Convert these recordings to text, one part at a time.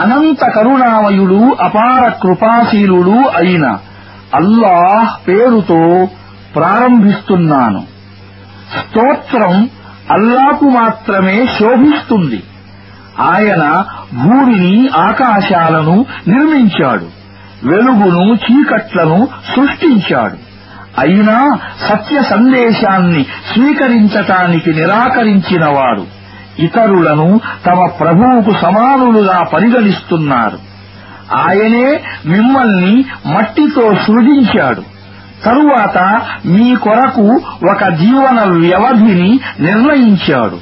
అనంత కరుణామయుడు అపార కృపాశీలుడు అయిన అల్లాహ్ పేరుతో ప్రారంభిస్తున్నాను. స్తోత్రం అల్లాకు మాత్రమే శోభిస్తుంది. ఆయన భూమిని ఆకాశాలను నిర్మించాడు. వెలుగును చీకట్లను సృష్టించాడు. అయినా సత్య సందేశాన్ని స్వీకరించటానికి నిరాకరించినవాడు. ఇతరులను తమ ప్రభువుకు సమానులుగా పరిగణిస్తున్నారు. ఆయనే మిమ్మల్ని మట్టితో సృజించాడు. తరువాత మీ కొరకు ఒక జీవన వ్యవధిని నిర్ణయించాడు.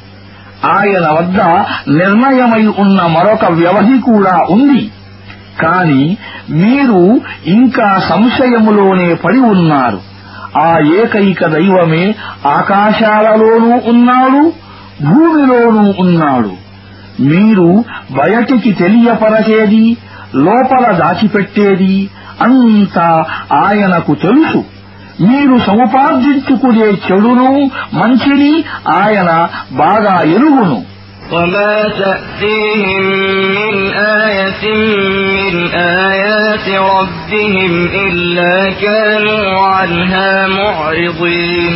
ఆయన వద్ద నిర్ణయమై ఉన్న మరొక వ్యవధి కూడా ఉంది. కాని మీరు ఇంకా సంశయములోనే పడి ఉన్నారు. ఆ ఏకైక దైవమే ఆకాశాలలోనూ ఉన్నాడు భూమిలోనూ ఉన్నాడు మీరు బయటికి తెలియపరచేది లోపల దాచిపెట్టేది అంతా ఆయనకు తెలుసు మీరు సముపార్జించుకునే చెడును మంచిని ఆయన బాగా ఎరుగును وما تأتيهم من آية من آيات ربهم إلا كانوا عنها معرضين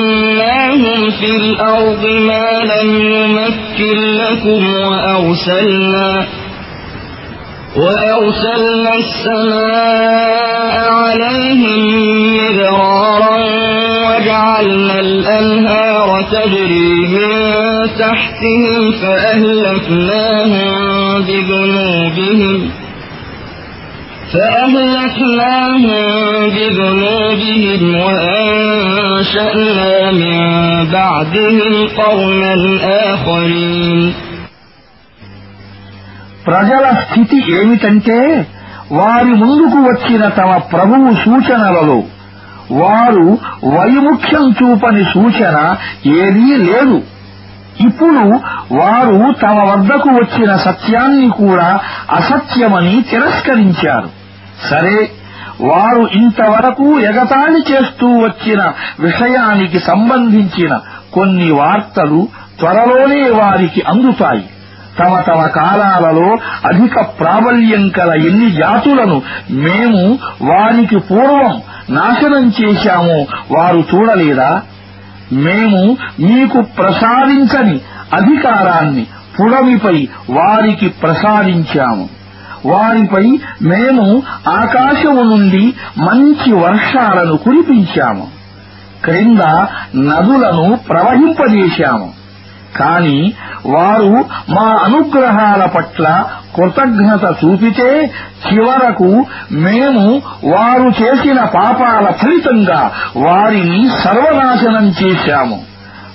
مكناهم في الأرض ما لم نمكن لكم وأرسلنا وأرسلنا السماء عليهم مدرارا وجعلنا الأنهار تجري من تحتهم فأهلكناهم بذنوبهم فأهلكناهم بذنوبهم وأنشأنا من بعدهم قرنا آخرين ప్రజల స్థితి ఏమిటంటే వారి ముందుకు వచ్చిన తమ ప్రభువు సూచనలలో వారు వైముఖ్యం చూపని సూచన ఏదీ లేదు ఇప్పుడు వారు తమ వద్దకు వచ్చిన సత్యాన్ని కూడా అసత్యమని తిరస్కరించారు సరే వారు ఇంతవరకు ఎగతాళి చేస్తూ వచ్చిన విషయానికి సంబంధించిన కొన్ని వార్తలు త్వరలోనే వారికి అందుతాయి. తమ తమ కాలాలలో అధిక ప్రాబల్యం కల ఎన్ని జాతులను మేము వారికి పూర్వం నాశనం చేశామో వారు చూడలేదా? మేము మీకు ప్రసాదించని అధికారాన్ని పుడమిపై వారికి ప్రసాదించాము. వారిపై మేము ఆకాశము నుండి మంచి వర్షాలను కురిపించాము. క్రింద నదులను ప్రవహింపజేశాము. కాని వారు మా అనుగ్రహాల పట్ల కృతజ్ఞత చూపితే చివరకు మేము వారు చేసిన పాపాల ఫలితంగా వారిని సర్వనాశనం చేశాము.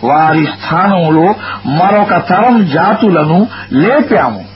వారి స్థానంలో మరొక తరం జాతులను లేపాము.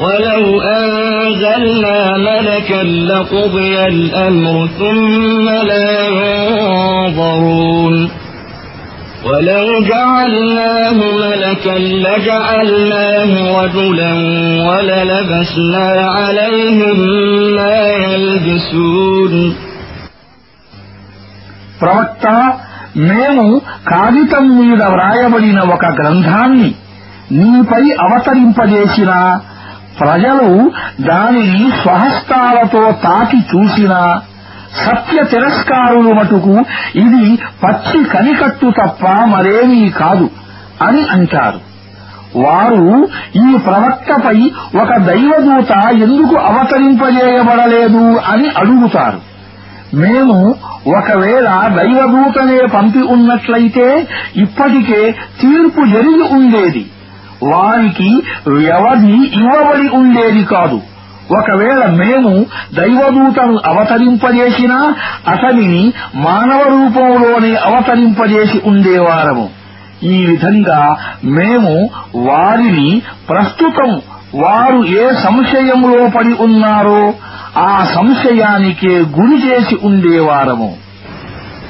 ولو أنزلنا ملكا لقضي الأمر ثم لا ينظرون ولو جعلناه ملكا لجعلناه رجلا وللبسنا عليهم ما يلبسون ప్రవక్త మేము కాగితం మీద వ్రాయబడిన ఒక గ్రంథాన్ని నీపై అవతరింపజేసిన ప్రజలు దానిని స్వహస్తాలతో తాకి చూసినా సత్య తిరస్కారులు మటుకు ఇది పచ్చి కనికట్టు తప్ప మరేమీ కాదు అని అంటారు. వారు ఈ ప్రవక్తపై ఒక దైవదూత ఎందుకు అవతరింపజేయబడలేదు అని అడుగుతారు. మేము ఒకవేళ దైవదూతనే పంపి ఉన్నట్లయితే ఇప్పటికే తీర్పు జరిగి ఉండేది. వారికి వ్యవధి ఇవ్వబడి ఉండేది కాదు. ఒకవేళ మేము దైవదూతను అవతరింపజేసినా అతనిని మానవ రూపంలోనే అవతరింపజేసి ఉండేవారము. ఈ విధంగా మేము వారిని ప్రస్తుతం వారు ఏ సంశయంలో పడి ఉన్నారో ఆ సంశయానికే గురి చేసి ఉండేవారము.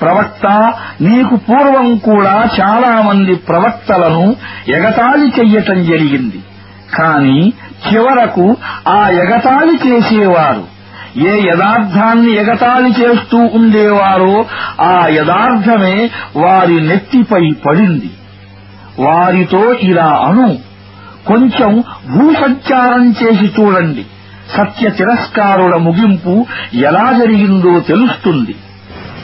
ప్రవక్త నీకు పూర్వం కూడా చాలామంది ప్రవక్తలను ఎగతాళి చెయ్యటం జరిగింది. కాని చివరకు ఆ ఎగతాళి చేసేవారు. ఏ యథార్థాన్ని ఎగతాళి చేస్తూ ఉండేవారో ఆ యథార్థమే వారి నెత్తిపై పడింది. వారితో ఇలా అను కొంచెం భూసంచారం చేసి చూడండి. సత్య తిరస్కారుల ముగింపు ఎలా జరిగిందో తెలుస్తుంది.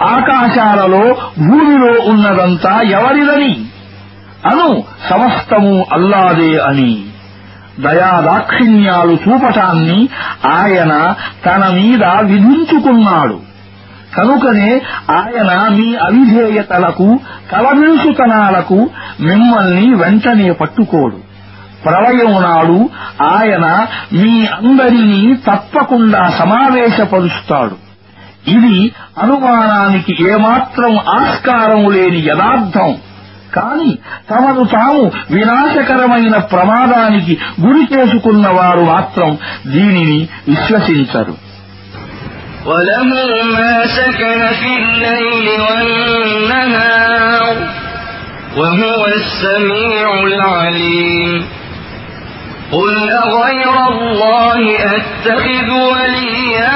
ఆకాశాలలో భూమిలో ఉన్నదంతా ఎవరిదని? అను సమస్తము అల్లాదే అని. దయాదాక్షిణ్యాలు చూపటాన్ని ఆయన తన మీద విధించుకున్నాడు. కనుకనే ఆయన మీ అవిధేయతలకు కలవించుతనాలకు మిమ్మల్ని వెంటనే పట్టుకోడు. ప్రళయం నాడు ఆయన మీ అందరినీ తప్పకుండా సమావేశపరుస్తాడు. ఇది అనుమానానికి ఏమాత్రం ఆస్కారం లేని యథార్థం కాని తమను తాము వినాశకరమైన ప్రమాదానికి గురి చేసుకున్న వారు మాత్రం దీనిని విశ్వసించరు وله ما سكن في الليل والنهار وهو السميع العليم قل أغير الله أتخذ وليا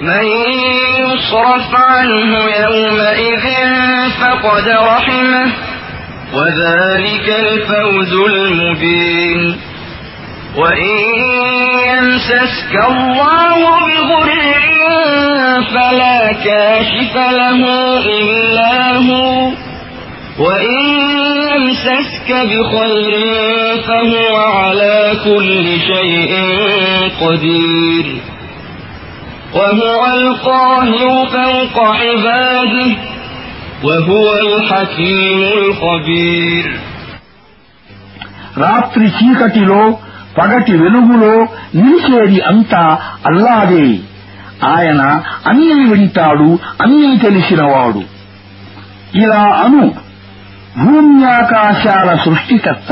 من يصرف عنه يومئذ فقد رحمه وذلك الفوز المبين. وإن يمسسك الله بضر فلا كاشف له إلا هو وإن يمسسك بخير فهو على كل شيء قدير. وهو القاهر فوق عباده وهو الحكيم الخبير రాత్రి చీకటిలో పగటి వెలుగులో నిలిచేది అంతా అల్లాదే ఆయన అన్నీ వింటాడు అన్నీ తెలిసినవాడు ఇలా అను భూమ్యాకాశాల సృష్టికర్త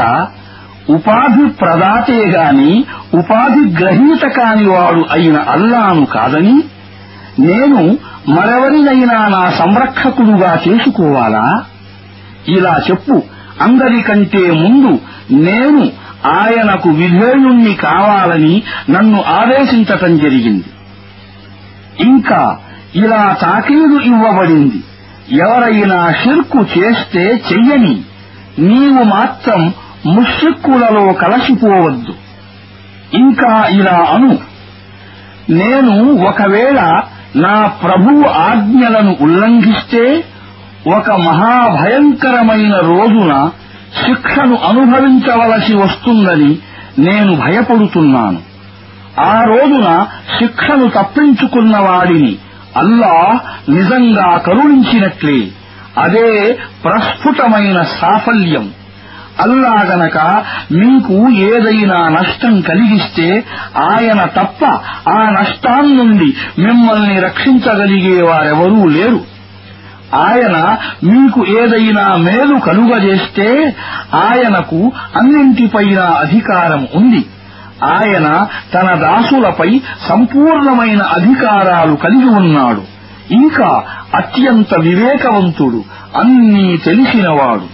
ఉపాధి ప్రదాతే గాని ఉపాధి గ్రహీత కాని వాడు అయిన అల్లాను కాదని నేను మరెవరినైనా నా సంరక్షకుడుగా చేసుకోవాలా? ఇలా చెప్పు. అందరికంటే ముందు నేను ఆయనకు విధేయుణ్ణి కావాలని నన్ను ఆదేశించటం జరిగింది. ఇంకా ఇలా తాకీదు ఇవ్వబడింది. ఎవరైనా షిర్కు చేస్తే చెయ్యని నీవు మాత్రం ముష్రిక్కులలో కలసిపోవద్దు. ఇంకా ఇలా అను. నేను ఒకవేళ నా ప్రభువు ఆజ్ఞలను ఉల్లంఘిస్తే ఒక మహాభయంకరమైన రోజున శిక్షను అనుభవించవలసి వస్తుందని నేను భయపడుతున్నాను. ఆ రోజున శిక్షను తప్పించుకున్న వాడిని అల్లా నిజంగా కరుణించినట్లే. అదే ప్రస్ఫుటమైన సాఫల్యం. అల్లా గనక మీకు ఏదైనా నష్టం కలిగిస్తే ఆయన తప్ప ఆ నష్టాన్నుండి మిమ్మల్ని రక్షించగలిగేవారెవరూ లేరు. ఆయన మీకు ఏదైనా మేలు కలుగజేస్తే ఆయనకు అన్నింటిపైన అధికారం ఉంది. ఆయన తన దాసులపై సంపూర్ణమైన అధికారాలు కలిగి ఉన్నాడు. ఇంకా అత్యంత వివేకవంతుడు అన్నీ తెలిసినవాడు.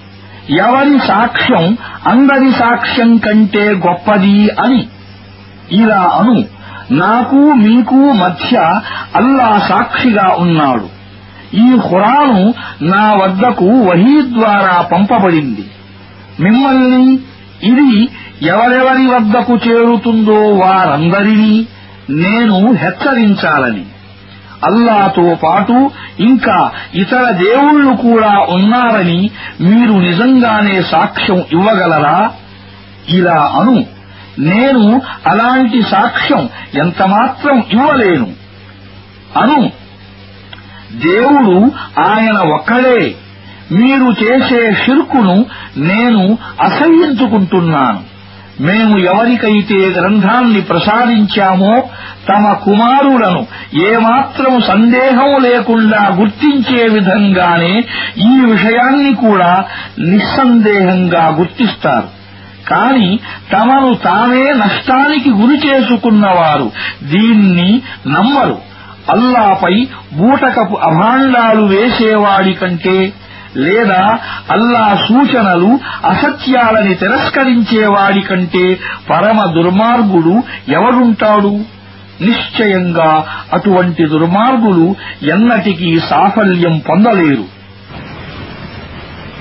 ఎవరి సాక్ష్యం అందరి సాక్ష్యం కంటే గొప్పది అని. ఇలా అను. నాకు మీకు మధ్య అల్లా సాక్షిగా ఉన్నాడు. ఈ ఖురాను నా వద్దకు వహీ ద్వారా పంపబడింది. మిమ్మల్ని ఇది ఎవరెవరి వద్దకు చేరుతుందో వారందరినీ నేను హెచ్చరించాలని. అల్లాతో పాటు ఇంకా ఇతర దేవుళ్ళు కూడా ఉన్నారని మీరు నిజంగానే సాక్ష్యం ఇవ్వగలరా? ఇలా అను. నేను అలాంటి సాక్ష్యం ఎంతమాత్రం ఇవ్వలేను. అను. దేవుడు ఆయన ఒక్కడే. మీరు చేసే షిర్కును నేను అసహ్యించుకుంటున్నాను మేము ఎవరికైతే గ్రంథాన్ని ప్రసాదించామో తమ కుమారులను ఏమాత్రం సందేహం లేకుండా గుర్తించే విధంగానే ఈ విషయాన్ని కూడా నిస్సందేహంగా గుర్తిస్తారు. కాని తమను తామే నష్టానికి గురి చేసుకున్నవారు దీన్ని నమ్మరు. అల్లాపై బూటకపు అభాండాలు వేసేవాడి కంటే లేదా అల్లా సూచనలు అసత్యాలని తిరస్కరించేవాడి కంటే పరమ దుర్మార్గుడు ఎవరుంటాడు? నిశ్చయంగా అటువంటి దుర్మార్గులు ఎన్నటికీ సాఫల్యం పొందలేరు.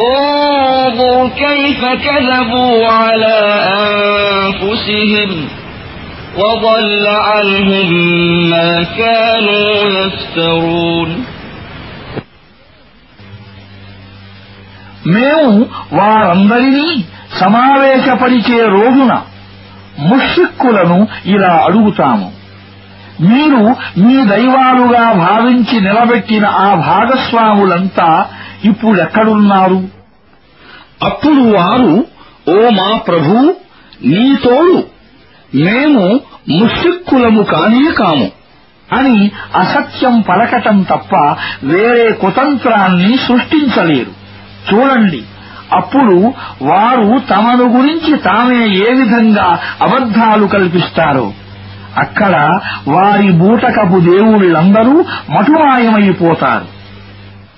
انظر كيف كذبوا على أنفسهم وضل عنهم ما كانوا يفترون మేము వారందరినీ సమావేశపరిచే రోజున ముష్రిక్కులను ఇలా అడుగుతాము మీరు మీ దైవాలుగా భావించి నిలబెట్టిన ఆ భాగస్వాములంతా ఇప్పుడెక్కడున్నారు అప్పుడు వారు ఓ మా ప్రభు నీ తోడు మేము ముష్రిక్కులము కానే కాము అని అసత్యం పలకటం తప్ప వేరే కుతంత్రాన్ని సృష్టించలేరు. చూడండి అప్పుడు వారు తమను గురించి తామే ఏ విధంగా అబద్ధాలు కల్పిస్తారో. అక్కడ వారి బూటకపు దేవుళ్ళందరూ మటుమాయమైపోతారు.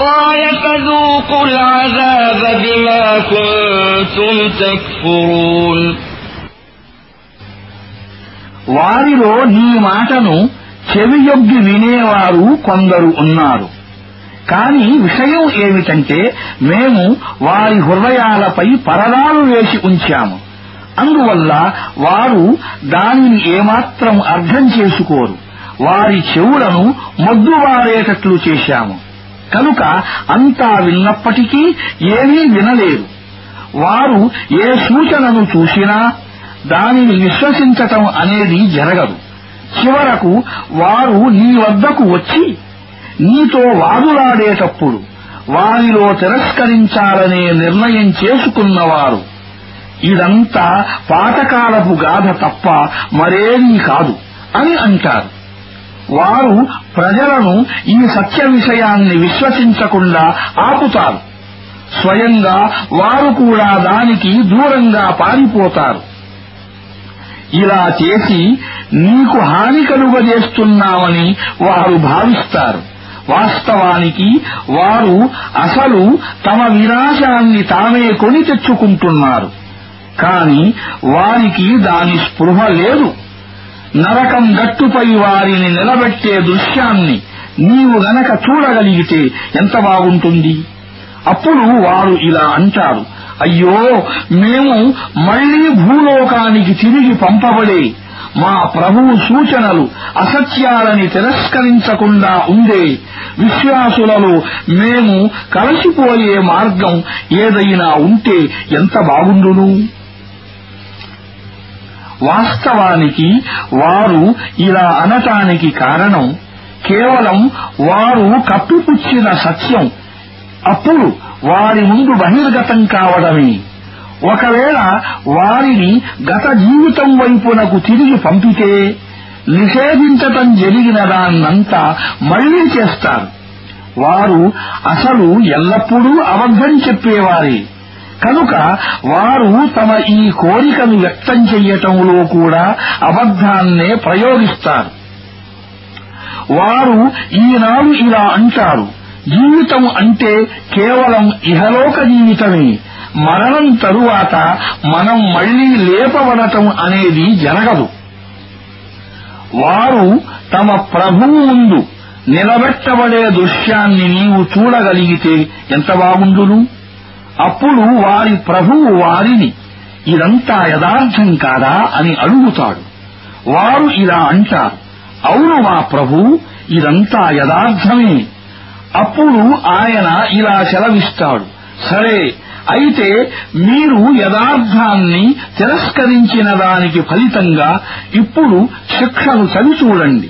قال فذوقوا العذاب بما كنتم تكفرون వారిలో నీ మాటను చెవియొగ్గి వినేవారు కొందరు ఉన్నారు కాని విషయం ఏమిటంటే మేము వారి హృదయాలపై పరదాలు వేసి ఉంచాము అందువల్ల వారు దానిని ఏమాత్రం అర్థం చేసుకోరు వారి చెవులను మొద్దువారేటట్లు చేశాము కనుక అంతా విన్నప్పటికీ ఏమీ వినలేరు వారు ఏ సూచనను చూసినా దానిని విశ్వసించటం అనేది జరగదు. చివరకు వారు నీ వద్దకు వచ్చి నీతో వాదులాడేటప్పుడు వారిలో తిరస్కరించాలనే నిర్ణయం చేసుకున్నవారు. ఇదంతా పాతకాలపు గాథ తప్ప మరేమీ కాదు అని అంటారు. వారు ప్రజలను ఈ సత్య విషయాన్ని విశ్వసించకుండా ఆపుతారు. స్వయంగా వారు కూడా దానికి దూరంగా పారిపోతారు. ఇలా చేసి నీకు హాని కలుగజేస్తున్నామని వారు భావిస్తారు. వాస్తవానికి వారు అసలు తమ వినాశాన్ని తామే కొని తెచ్చుకుంటున్నారు. కాని వారికి దాని స్పృహ లేదు. నరకం గట్టుపై వారిని నిలబెట్టే దృశ్యాన్ని నీవు గనక చూడగలిగితే ఎంత బాగుంటుంది? అప్పుడు వారు ఇలా అంటారు. అయ్యో మేము మళ్ళీ భూలోకానికి తిరిగి పంపబడే మా ప్రభువు సూచనలు అసత్యాలని తిరస్కరించకుండా ఉండే విశ్వాసులలో మేము కలిసిపోయే మార్గం ఏదైనా ఉంటే ఎంత బాగుండును? వాస్తవానికి వారు ఇలా అనటానికి కారణం కేవలం వారు కప్పిపుచ్చిన సత్యం. అప్పుడు వారి ముందు బహిర్గతం కావడమే. ఒకవేళ వారిని గత జీవితం వైపునకు తిరిగి పంపితే నిషేధించటం జరిగిన దాన్నంతా మళ్ళీ చేస్తారు. వారు అసలు ఎల్లప్పుడూ అబద్ధం చెప్పేవారే. కనుక వారు తమ ఈ కోరికను వ్యక్తం చెయ్యటంలో కూడా అబద్ధాన్నే ప్రయోగిస్తారు. వారు ఈనాడు ఇలా అంటారు. జీవితం అంటే కేవలం ఇహలోక జీవితమే. మరణం తరువాత మనం మళ్ళీ లేపబడటం అనేది జరగదు. వారు తమ ప్రభువు ముందు నిలబెట్టబడే దృశ్యాన్ని నీవు చూడగలిగితే ఎంత బాగుండును? అప్పుడు వారి ప్రభువు వారిని ఇదంతా యథార్థం కాదా? అని అడుగుతాడు. వారు ఇలా అంటారు అవును మా ప్రభు ఇదంతా యథార్థమే. అప్పుడు ఆయన ఇలా సెలవిస్తాడు సరే అయితే మీరు యథార్థాన్ని తిరస్కరించిన దానికి ఫలితంగా ఇప్పుడు శిక్షను చవిచూడండి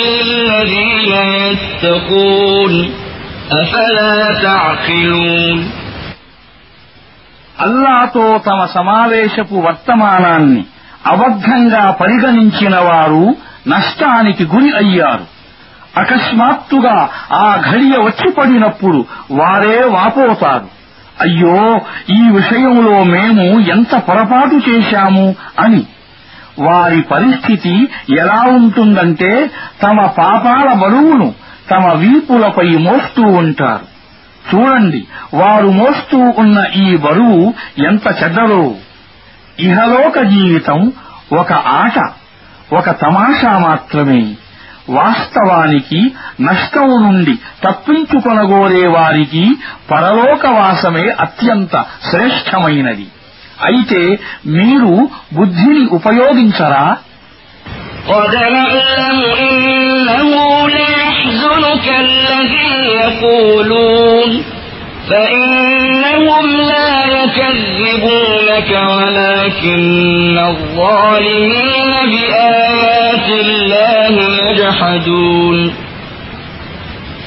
للذين يتقون أفلا تعقلون అల్లాతో తమ సమావేశపు వర్తమానాన్ని అబద్ధంగా పరిగణించిన వారు నష్టానికి గురి అయ్యారు అకస్మాత్తుగా ఆ ఘడియ వచ్చి పడినప్పుడు వారే వాపోతారు అయ్యో ఈ విషయంలో మేము ఎంత పొరపాటు చేశాము అని వారి పరిస్థితి ఎలా ఉంటుందంటే తమ పాపాల బరువును తమ వీపులపై మోస్తూ ఉంటారు. చూడండి వారు మోస్తూ ఉన్న ఈ బరువు ఎంత చెడ్డదో. ఇహలోక జీవితం ఒక ఆట ఒక తమాషా మాత్రమే. వాస్తవానికి నష్టం నుండి తప్పించుకొనగోరే వారికి పరలోకవాసమే అత్యంత శ్రేష్టమైనది. అయితే మీరు బుద్ధిని ఉపయోగించరా قد نعلم إنه ليحزنك الذي يقولون فإنهم لا يكذبونك ولكن الظالمين بآيات الله يجحدون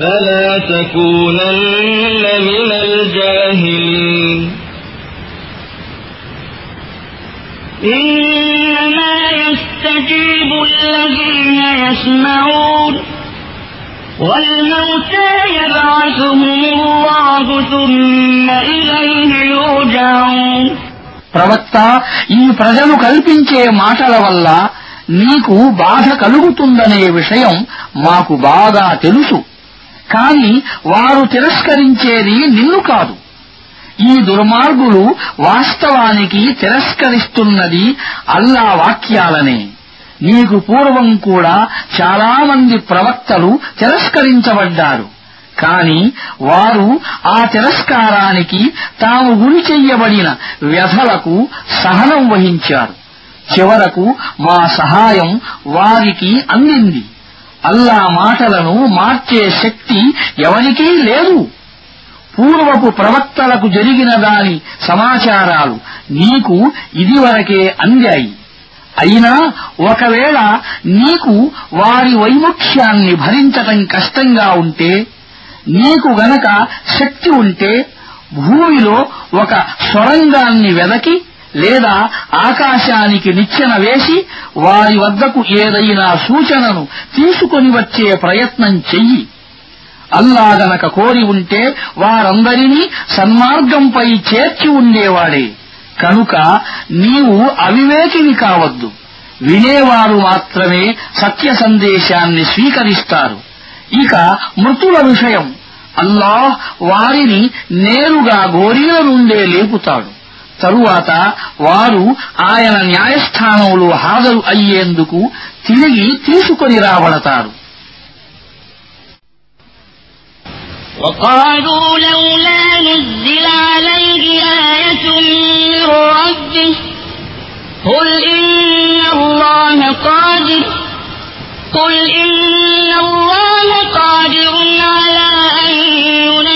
فلا تكونن من الجاهلين إنما يستجيب الذين يسمعون والموتى يبعثهم الله ثم إليه يرجعون ప్రవక్త ఈ ప్రజలు కల్పించే మాటల వల్ల నీకు బాధ కలుగుతుందనే విషయం మాకు బాగా తెలుసు కాని వారు తిరస్కరించేది నిన్ను కాదు. ఈ దుర్మార్గులు వాస్తవానికి తిరస్కరిస్తున్నది అల్లా వాక్యాలనే. నీకు పూర్వం కూడా చాలామంది ప్రవక్తలు తిరస్కరించబడ్డారు. కాని వారు ఆ తిరస్కారానికి తాము గురి చెయ్యబడిన వ్యధలకు సహనం వహించారు. చివరకు మా సహాయం వారికి అందింది. అల్లా మాటలను మార్చే శక్తి ఎవరికీ లేదు. పూర్వపు ప్రవక్తలకు జరిగిన దాని సమాచారాలు నీకు ఇదివరకే అందాయి. అయినా ఒకవేళ నీకు వారి వైముఖ్యాన్ని భరించటం కష్టంగా ఉంటే నీకు గనక శక్తి ఉంటే భూమిలో ఒక సొరంగాన్ని వెదకి లేదా ఆకాశానికి నిచ్చెన వేసి వారి వద్దకు ఏదైనా సూచనను తీసుకొని వచ్చే ప్రయత్నం చెయ్యి. అల్లా గనక కోరి ఉంటే వారందరినీ సన్మార్గంపై చేర్చి ఉండేవాడే. కనుక నీవు అవివేకిని కావద్దు. వినేవారు మాత్రమే సత్య సందేశాన్ని స్వీకరిస్తారు. ఇక మృతుల విషయం. అల్లాహ్ వారిని నేరుగా గోరీల నుండే లేపుతాడు. తరువాత వారు ఆయన న్యాయస్థానంలో హాజరు అయ్యేందుకు తిరిగి తీసుకొని రాబడతారు وقالوا لولا نزل عليه آية من ربه قل إن الله قادر قل إن الله قادر على أن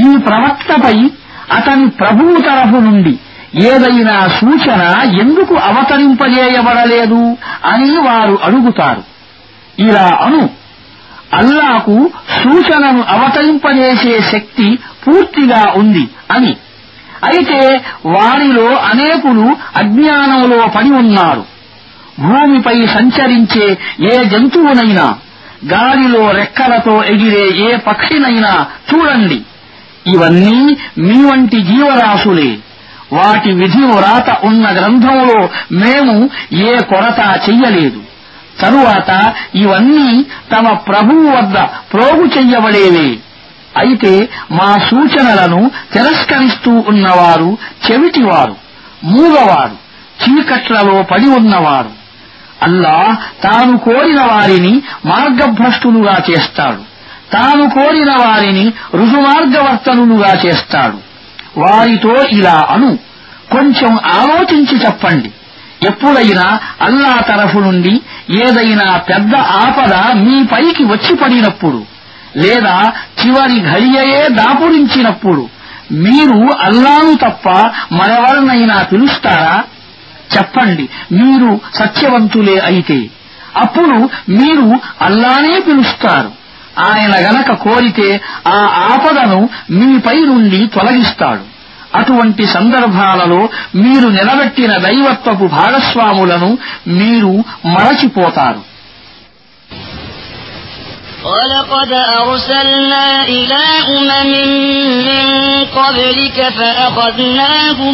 ఈ ప్రవక్తపై అతని ప్రభువు తరఫు నుండి ఏదైనా సూచన ఎందుకు అవతరింపజేయబడలేదు అని వారు అడుగుతారు. ఇలా అను. అల్లాకు సూచనను అవతరింపజేసే శక్తి పూర్తిగా ఉంది అని. అయితే వారిలో అనేకులు అజ్ఞానంలో పడి ఉన్నారు. భూమిపై సంచరించే ఏ జంతువునైనా గాలిలో రెక్కలతో ఎగిరే ఏ పక్షినైనా చూడండి. ఇవన్నీ మీ వంటి జీవరాశులే. వాటి విధి వ్రాత ఉన్న గ్రంథంలో మేము ఏ కొరత చెయ్యలేదు. తరువాత ఇవన్నీ తమ ప్రభువు వద్ద ప్రోగు చెయ్యబడేవే. అయితే మా సూచనలను తిరస్కరిస్తూ ఉన్నవారు చెవిటివారు మూగవారు చీకట్లలో పడి ఉన్నవారు. అల్లా తాను కోరిన వారిని మార్గభ్రష్టులుగా చేస్తాడు. తాను కోరిన వారిని రుజుమార్గవర్తనులుగా చేస్తాడు. వారితో ఇలా అను. కొంచెం ఆలోచించి చెప్పండి. ఎప్పుడైనా అల్లా తరఫు నుండి ఏదైనా పెద్ద ఆపద మీపైకి వచ్చి పడినప్పుడు లేదా చివరి ఘడియయే దాపురించినప్పుడు మీరు అల్లాను తప్ప మరెవరినైనా పిలుస్తారా? చెప్పండి. మీరు సత్యవంతులే అయితే. అప్పుడు మీరు అల్లానే పిలుస్తారు. ఆయన గనక కోరితే ఆ ఆపదను మీపై నుండి తొలగిస్తాడు అటువంటి సందర్భాలలో మీరు నిలబెట్టిన దైవత్వపు భాగస్వాములను మీరు మరచిపోతారు ولقد أرسلنا إلى أمم من قبلك فأخذناهم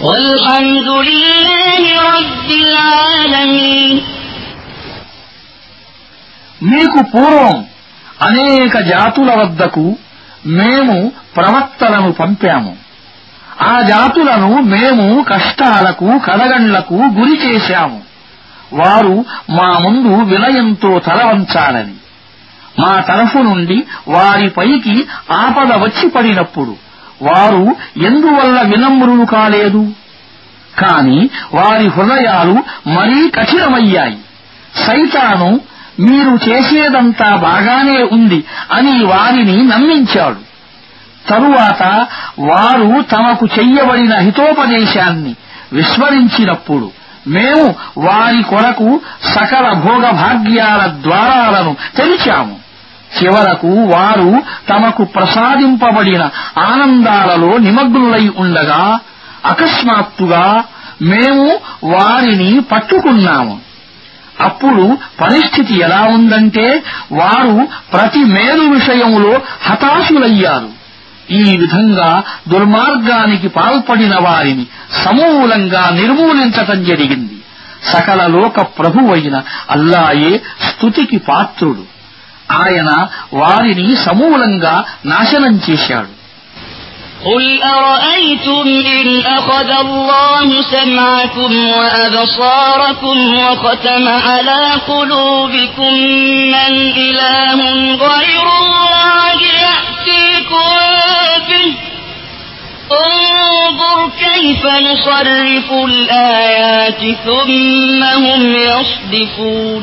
والحمد لله رب العالمين మీకు పూర్వం అనేక జాతుల వద్దకు మేము ప్రవక్తలను పంపాము ఆ జాతులను మేము కష్టాలకు కడగండ్లకు గురి చేశాము వారు మా ముందు వినయంతో తలవంచాలని మా తరఫు నుండి వారిపైకి ఆపద వచ్చి పడినప్పుడు వారు ఎందువల్ల వినమ్రులు కాలేదు? కాని వారి హృదయాలు మరీ కఠినమయ్యాయి. సైతాను మీరు చేసేదంతా బాగానే ఉంది అని వారిని నమ్మించాడు. తరువాత వారు తమకు చెయ్యబడిన హితోపదేశాన్ని విస్మరించినప్పుడు మేము వారి కొరకు సకల భోగభాగ్యాల ద్వారాలను తెరిచాము. చివరకు వారు తమకు ప్రసాదింపబడిన ఆనందాలలో నిమగ్నులై ఉండగా అకస్మాత్తుగా మేము వారిని పట్టుకున్నాము. అప్పుడు పరిస్థితి ఎలా ఉందంటే వారు ప్రతి మేలు విషయంలో హతాశులయ్యారు. ఈ విధంగా దుర్మార్గానికి పాల్పడిన వారిని సమూలంగా నిర్మూలించటం జరిగింది. సకల లోక ప్రభువైన అల్లాయే స్తుతికి పాత్రుడు. ఆయన వారిని సమూలంగా నాశనం చేశాడు قل أرأيتم إن أخذ الله سمعكم وأبصاركم وختم على قلوبكم من إله غير الله يأتيكم به انظر كيف نصرف الآيات ثم هم يصدفون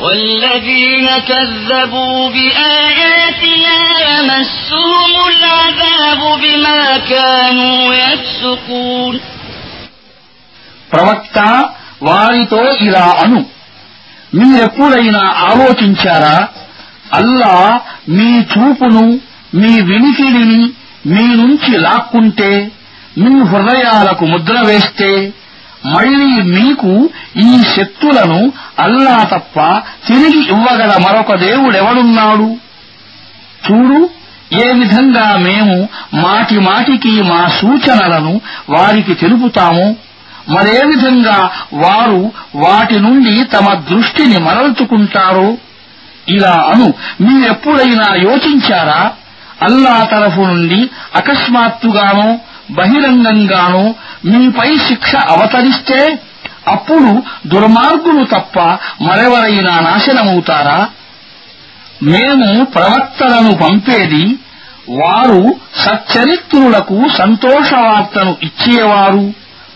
والذين كذبوا بآياتنا يمسهم العذاب بما كانوا يفسقون ప్రవక్త వారితో ఇలా అను మీరెప్పుడైనా ఆలోచించారా అల్లా మీ చూపును మీ వినికిడిని మీ నుంచి లాక్కుంటే మీ హృదయాలకు ముద్ర వేస్తే మళ్ళీ మీకు ఈ శక్తులను అల్లా తప్ప తిరిగి ఇవ్వగల మరొక దేవుడెవడున్నాడు? చూడు ఏ విధంగా మేము మాటి మాటికి మా సూచనలను వారికి తెలుపుతాము. మరే విధంగా వారు వాటి నుండి తమ దృష్టిని మరల్చుకుంటారో? ఇలా అను. మీరెప్పుడైనా యోచించారా? అల్లా తరఫు నుండి అకస్మాత్తుగానో బహిరంగంగానో మీపై శిక్ష అవతరిస్తే అప్పుడు దుర్మార్గులు తప్ప మరెవరైనా నాశనమవుతారా? మేము ప్రవక్తలను పంపేది వారు సచ్చరిత్రులకు సంతోషవార్తను ఇచ్చేవారు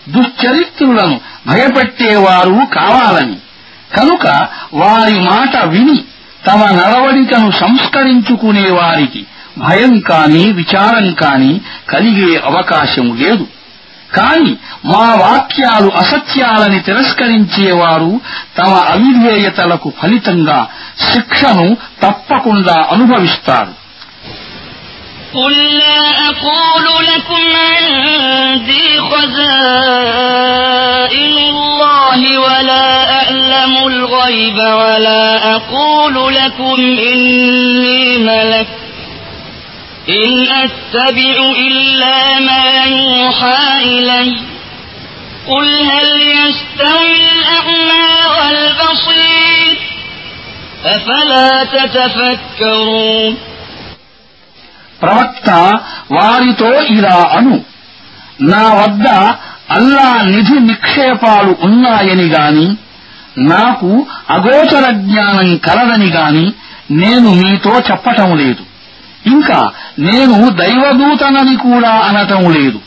దుశ్చరిత్రులను భయపెట్టేవారు కావాలని. కనుక వారి మాట విని తమ నడవడికను సంస్కరించుకునే వారికి భయం కాని విచారం కాని కలిగే అవకాశం లేదు కాని మా వాక్యాలు అసత్యాలని తిరస్కరించేవారు తమ అవిధేయతలకు ఫలితంగా శిక్షను తప్పకుండా అనుభవిస్తారు قل لا أقول لكم عندي خزائن الله ولا أعلم الغيب ولا أقول لكم إني ملك إن أتبع إلا ما يوحى إلي قل هل يستوي الأعمى والبصير أفلا تتفكرون ప్రవక్త వారితో ఇలా అను నా వద్ద అల్లా నిధి నిక్షేపాలు ఉన్నాయని గాని నాకు అగోచర జ్ఞానం కలదని గాని నేను మీతో చెప్పటం లేదు ఇంకా నేను దైవదూతనని కూడా అనటం లేదు.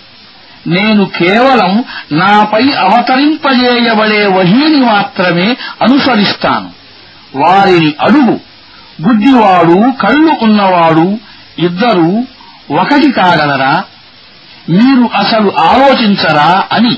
నేను కేవలం నాపై అవతరింపజేయబడే వహీని మాత్రమే అనుసరిస్తాను. వారిని అడుగు. గుడ్డివాడు కళ్ళు ఉన్నవాడు ఇద్దరు ఒకటి కాగలరా? మీరు అసలు ఆలోచించరా అని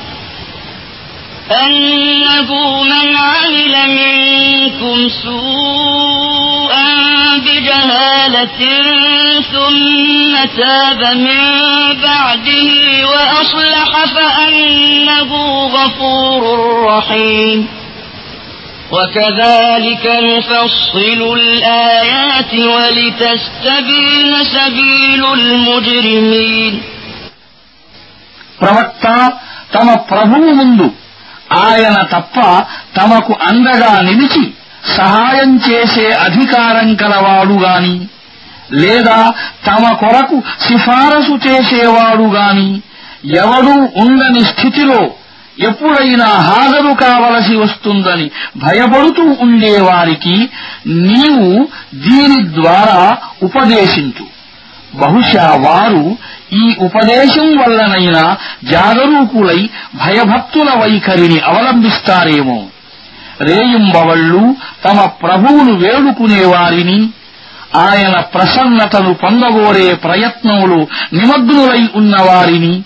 أنه من عمل منكم سوءا بجهالة ثم تاب من بعده وأصلح فأنه غفور رحيم وكذلك نفصل الآيات ولتستبين سبيل المجرمين ప్రవక్త తమ ప్రభువు ముందు ఆయన తప్ప తమకు అండగా నిలిచి సహాయం చేసే అధికారం కలవాడు గాని లేదా తమ కొరకు సిఫారసు చేసేవాడు గాని ఎవడూ ఉండని స్థితిలో ఎప్పుడైనా హాజరు కావలసి వస్తుందని భయపడుతూ ఉండేవారికి నీవు దీని ద్వారా ఉపదేశించు. బహుశా వారు ఈ ఉపదేశం వల్లనైనా జాగరూకులై భయభక్తుల వైఖరిని అవలంబిస్తారేమో. రేయింబవళ్ళు తమ ప్రభువును వేడుకునేవారిని ఆయన ప్రసన్నతను పొందగోరే ప్రయత్నములు నిమగ్నులై ఉన్నవారిని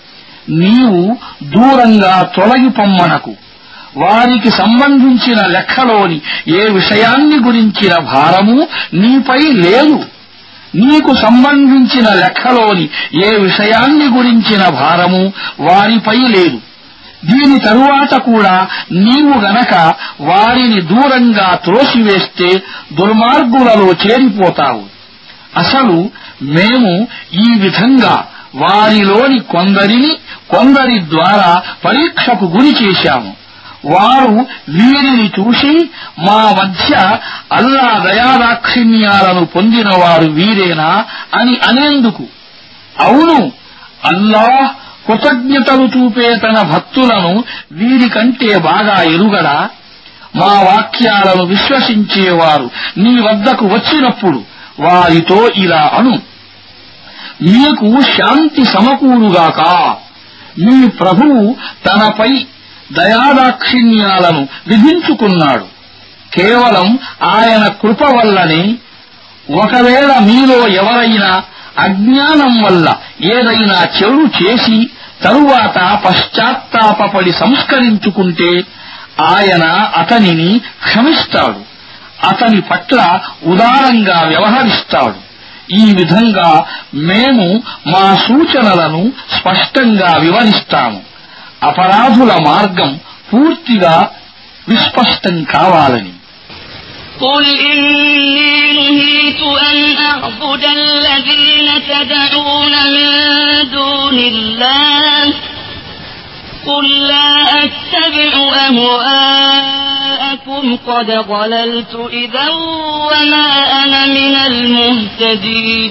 నీవు దూరంగా తొలగిపొమ్మనకు వారికి సంబంధించిన లెక్కలోని ఏ విషయాన్ని గురించిన భారము నీపై లేదు. నీకు సంబంధించిన లెక్కలోని ఏ విషయాన్ని గురించిన భారము వారిపై లేదు. దీని తరువాత కూడా నీవు గనక వారిని దూరంగా త్రోసివేస్తే దుర్మార్గులలో చేరిపోతావు. అసలు మేము ఈ విధంగా వారిలోని కొందరిని కొందరి ద్వారా పరీక్షకు గురి చేశాము. వారు వీరిని చూసి మా మధ్య అల్లా దయాదాక్షిణ్యాలను పొందినవారు వీరేనా అని అనేందుకు. అవును అల్లాహ్ కృతజ్ఞతలు చూపే తన భక్తులను వీరికంటే బాగా ఎరుగడా? మా వాక్యాలను విశ్వసించేవారు నీ వద్దకు వచ్చినప్పుడు వారితో ఇలా అను. మీకు శాంతి సమకూరుగాక. మీ ప్రభువు తనపై దయాదాక్షిణ్యాలను విధించుకున్నాడు. కేవలం ఆయన కృప వల్లనే ఒకవేళ మీలో ఎవరైనా అజ్ఞానం వల్ల ఏదైనా చెడు చేసి తరువాత పశ్చాత్తాపడి సంస్కరించుకుంటే ఆయన అతనిని క్షమిస్తాడు. అతని పట్ల ఉదారంగా వ్యవహరిస్తాడు. ఈ విధంగా మేము మా సూచనలను స్పష్టంగా వివరిస్తాము. అపరాధుల మార్గం పూర్తిగా విస్పష్టం కావాలని قل إني نهيت أن أعبد الذين تدعون من دون الله قل لا أتبع أهواءكم قد ضللت إذا وما أنا من المهتدين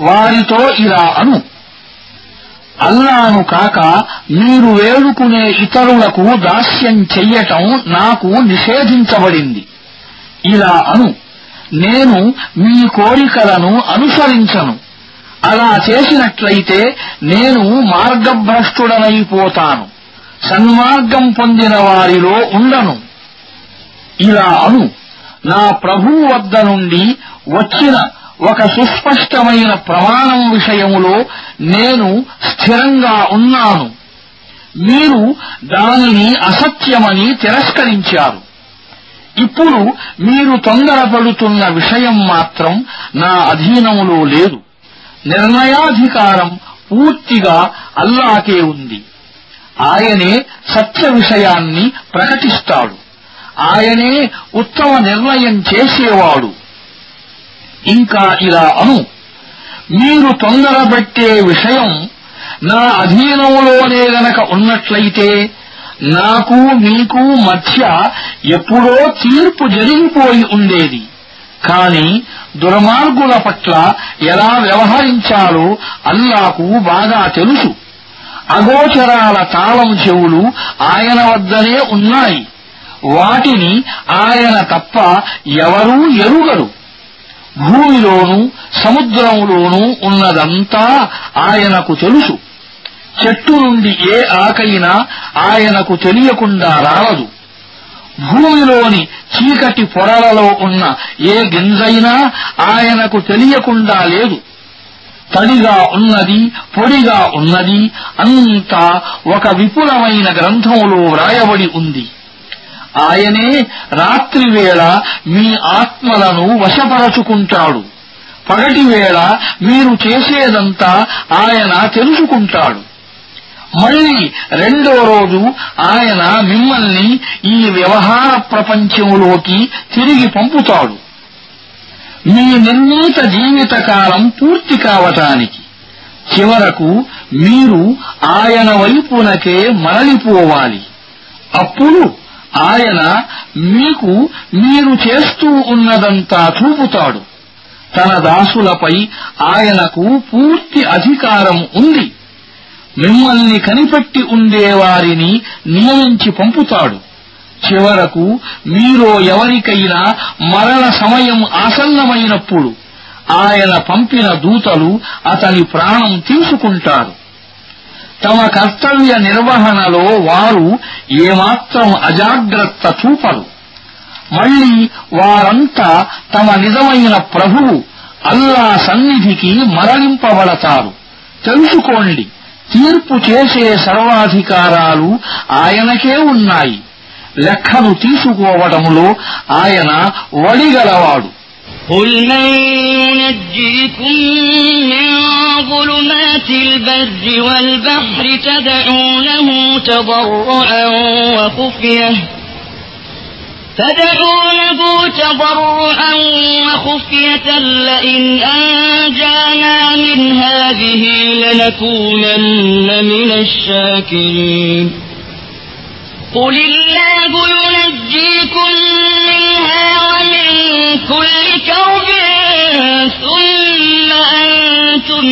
వారితో ఇలా అను. అల్లాను కాక మీరు వేడుకునే ఇతరులకు దాస్యం చెయ్యటం నాకు నిషేధించబడింది. ఇలా అను. నేను మీ కోరికలను అనుసరించను. అలా చేసినట్లయితే నేను మార్గభ్రష్టుడనైపోతాను సన్మార్గం పొందిన వారిలో ఉండను. ఇలా అను. నా ప్రభువు వద్ద నుండి వచ్చిన ఒక సుస్పష్టమైన ప్రమాణం విషయములో నేను స్థిరంగా ఉన్నాను. మీరు దానిని అసత్యమని తిరస్కరించారు. ఇప్పుడు మీరు తొందరపడుతున్న విషయం మాత్రం నా అధీనములో లేదు. నిర్ణయాధికారం పూర్తిగా అల్లాకే ఉంది. ఆయనే సత్య విషయాన్ని ప్రకటిస్తాడు. ఆయనే ఉత్తమ నిర్ణయం చేసేవాడు. ఇంకా ఇలా అను. మీరు తొందరబట్టే విషయం నా అధీనంలోనే గనక ఉన్నట్లయితే నాకు మీకు మధ్య ఎప్పుడో తీర్పు జరిగిపోయి ఉండేది. కాని దుర్మార్గుల పట్ల ఎలా వ్యవహరించాలో అల్లాకు బాగా తెలుసు. అగోచరాల తాళం చెవులు ఆయన వద్దనే ఉన్నాయి. వాటిని ఆయన తప్ప ఎవరూ ఎరుగరు. భూమిలోనూ సముద్రంలోనూ ఉన్నదంతా ఆయనకు తెలుసు. చెట్టు నుండి ఏ ఆకైనా ఆయనకు తెలియకుండా రాలదు భూమిలోని చీకటి పొరలలో ఉన్న ఏ గింజైనా ఆయనకు తెలియకుండా లేదు. తడిగా ఉన్నది పొడిగా ఉన్నది అంతా ఒక విపులమైన గ్రంథంలో వ్రాయబడి ఉంది. ఆయనే రాత్రివేళ మీ ఆత్మలను వశపరచుకుంటాడు. పగటివేళ మీరు చేసేదంతా ఆయన తెలుసుకుంటాడు. మళ్ళీ రెండో రోజు ఆయన మిమ్మల్ని ఈ వ్యవహార ప్రపంచంలోకి తిరిగి పంపుతాడు. మీ నిర్ణీత జీవితకాలం పూర్తి కావటానికి చివరకు మీరు ఆయన వైపునకే మరలిపోవాలి. అప్పుడు ఆయన మీకు మీరు చేస్తూ ఉన్నదంతా చూపుతాడు. తన దాసులపై ఆయనకు పూర్తి అధికారం ఉంది. మిమ్మల్ని కనిపెట్టి ఉండేవారిని నియమించి పంపుతాడు. చివరకు మీరో ఎవరికైనా మరణ సమయం ఆసన్నమైనప్పుడు ఆయన పంపిన దూతలు అతని ప్రాణం తీసుకుంటారు. తమ కర్తవ్య నిర్వహణలో వారు ఏమాత్రం అజాగ్రత్త చూపరు. మళ్ళీ వారంతా తమ నిజమైన ప్రభువు అల్లా సన్నిధికి మరలింపబడతారు. తెలుసుకోండి తీర్పు చేసే సర్వాధికారాలు ఆయనకే ఉన్నాయి. లెక్కను తీసుకోవడంలో ఆయన వడిగలవాడు. قل من ينجيكم من ظلمات البر والبحر تدعونه تضرعا وخفيه تدعونه تضرعا وخفية لئن أنجانا من هذه لنكونن من الشاكرين قل الله ينجيكم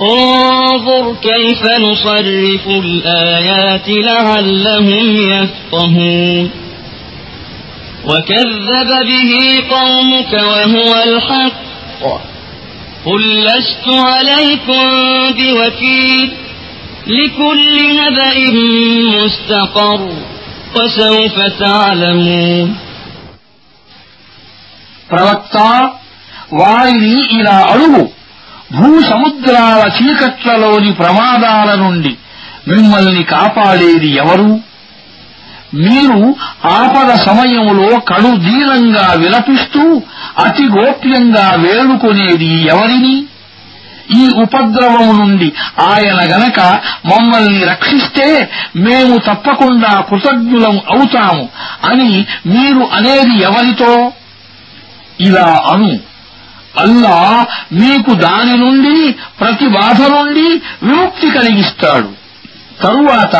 انظر كيف نصرف الآيات لعلهم يفقهون وكذب به قومك وهو الحق قل لست عليكم بوكيل لكل نبأ مستقر وسوف تعلمون ప్రవక్త వారిని ఇలా అడుగు భూసముద్రాల చీకట్లలోని ప్రమాదాల నుండి మిమ్మల్ని కాపాడేది ఎవరు? మీరు ఆపద సమయంలో కడుదీనంగా విలపిస్తూ అతి గోప్యంగా వేడుకునేది ఎవరిని? ఈ ఉపద్రవం నుండి ఆయన గనక మమ్మల్ని రక్షిస్తే మేము తప్పకుండా కృతజ్ఞులం అవుతాము అని మీరు అనేది ఎవరితో? ఇలా అను. అల్లా మీకు దాని నుండి ప్రతి బాధ నుండి విముక్తి కలిగిస్తాడు. తరువాత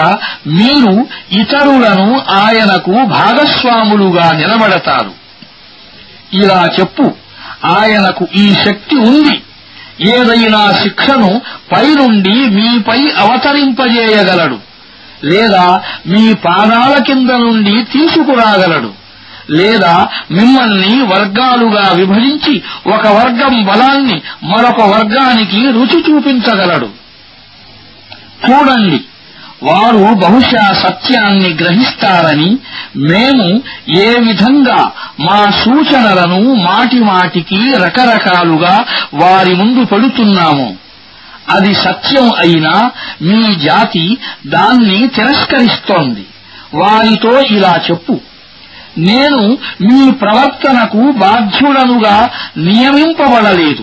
మీరు ఇతరులను ఆయనకు భాగస్వాములుగా నిలబడతారు. ఇలా చెప్పు ఆయనకు ఈ శక్తి ఉంది. ఏదైనా శిక్షను పైనుండి మీపై అవతరింపజేయగలడు. లేదా మీ పాదాల కింద నుండి తీసుకురాగలడు. లేదా మిమ్మల్ని వర్గాలుగా విభజించి ఒక వర్గం బలాన్ని మరొక వర్గానికి రుచి చూపించగలడు. చూడండి వారు బహుశా సత్యాన్ని గ్రహిస్తారని మేము ఏ విధంగా మా సూచనలను మాటిమాటికి రకరకాలుగా వారి ముందు పెడుతున్నాము అది సత్యం అయినా మీ జాతి దాన్ని తిరస్కరిస్తోంది. వారితో ఇలా చెప్పు. నేను మీ ప్రవర్తనకు బాధ్యుడనుగా నియమింపబడలేదు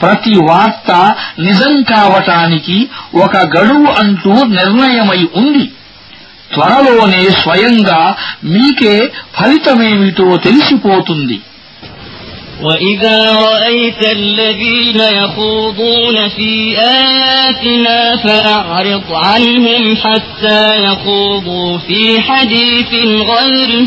ప్రతి వార్త నిజం కావటానికి ఒక గడువు అంటూ నిర్ణయమై ఉంది త్వరలోనే స్వయంగా మీకే ఫలితమేమిటో తెలిసిపోతుంది وإذا رأيت الذين يخوضون في آياتنا فأعرض عنهم حتى يخوضوا في حديث غيره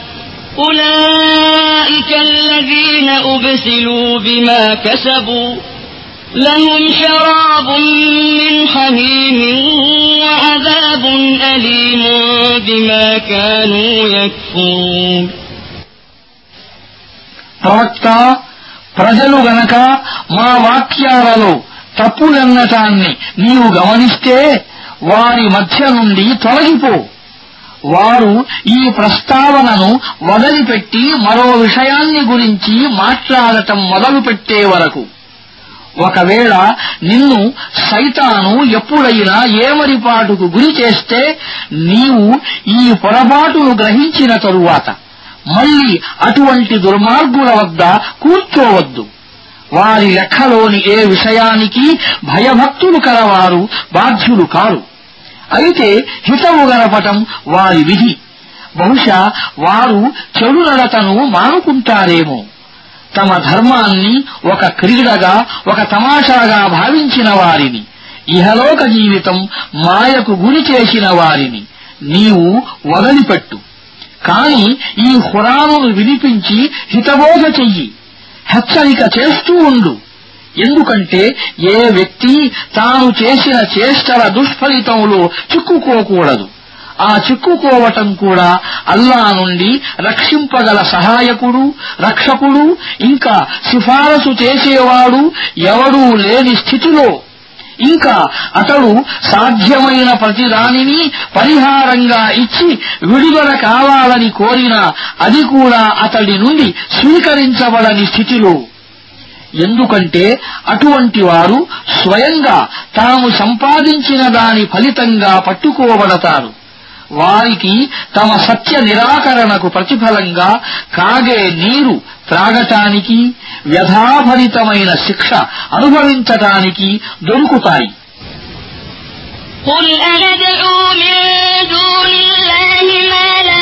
أولئك الذين أبسلوا بما كسبوا لهم شراب من حميم وعذاب أليم بما كانوا يكفرون ప్రవక్త ప్రజలు గనక మా వాక్యాలలో తప్పులన్నటాన్ని నీవు గమనిస్తే వారి మధ్య నుండి తొలగిపో వారు ఈ ప్రస్తావనను వదిలిపెట్టి మరో విషయాన్ని గురించి మాట్లాడటం మొదలుపెట్టే వరకు. ఒకవేళ నిన్ను సైతాను ఎప్పుడైనా ఏమరిపాటుకు గురి చేస్తే నీవు ఈ పొరపాటును గ్రహించిన తరువాత మళ్ళీ అటువంటి దుర్మార్గుల వద్ద కూర్చోవద్దు. వారి లెక్కలోని ఏ విషయానికి భయభక్తులు కలవారు బాధ్యులు కారు. అయితే హితము గలపటం వారి విధి. బహుశా వారు చెడు నడతను మానుకుంటారేమో. తమ ధర్మాన్ని ఒక క్రీడగా ఒక తమాషాగా భావించిన వారిని. ఇహలోక జీవితం మాయకు గురి చేసిన వారిని నీవు వదిలిపెట్టు. కాని ఈ హురాను వినిపించి హితబోధ చెయ్యి. హెచ్చరిక చేస్తూ ఉండు. ఎందుకంటే ఏ వ్యక్తి తాను చేసిన చేష్టల దుష్ఫలితంలో చిక్కుకోకూడదు. ఆ చిక్కుకోవటం కూడా అల్లా నుండి రక్షింపగల సహాయకుడు రక్షకుడు ఇంకా సిఫారసు చేసేవాడు ఎవడూ లేని స్థితిలో. ఇంకా అతడు సాధ్యమైన ప్రతిదానిని పరిహారంగా ఇచ్చి విడుదల కావాలని కోరినా అది కూడా అతడి నుండి స్వీకరించబడని స్థితిలో. ఎందుకంటే అటువంటి వారు స్వయంగా తాము సంపాదించిన దాని ఫలితంగా పట్టుకోబడతారు వారికి తమ సత్య నిరాకరణకు ప్రతిఫలంగా కాగే నీరు త్రాగటానికి వ్యధాభరితమైన శిక్ష అనుభవించటానికి దొరుకుతాయి قل أندعو من دون الله ما لا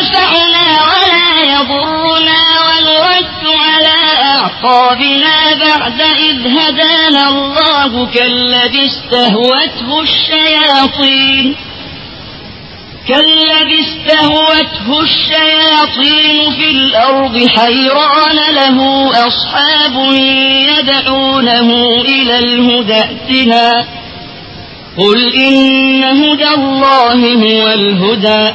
ينفعنا ولا يضرنا ونرد على أعقابنا بعد إذ هدانا الله كالذي استهوته الشياطين كالذي استهوته الشياطين في الأرض حيران له أصحاب يدعونه إلى الهدى ائتنا قل إن هدى الله هو الهدى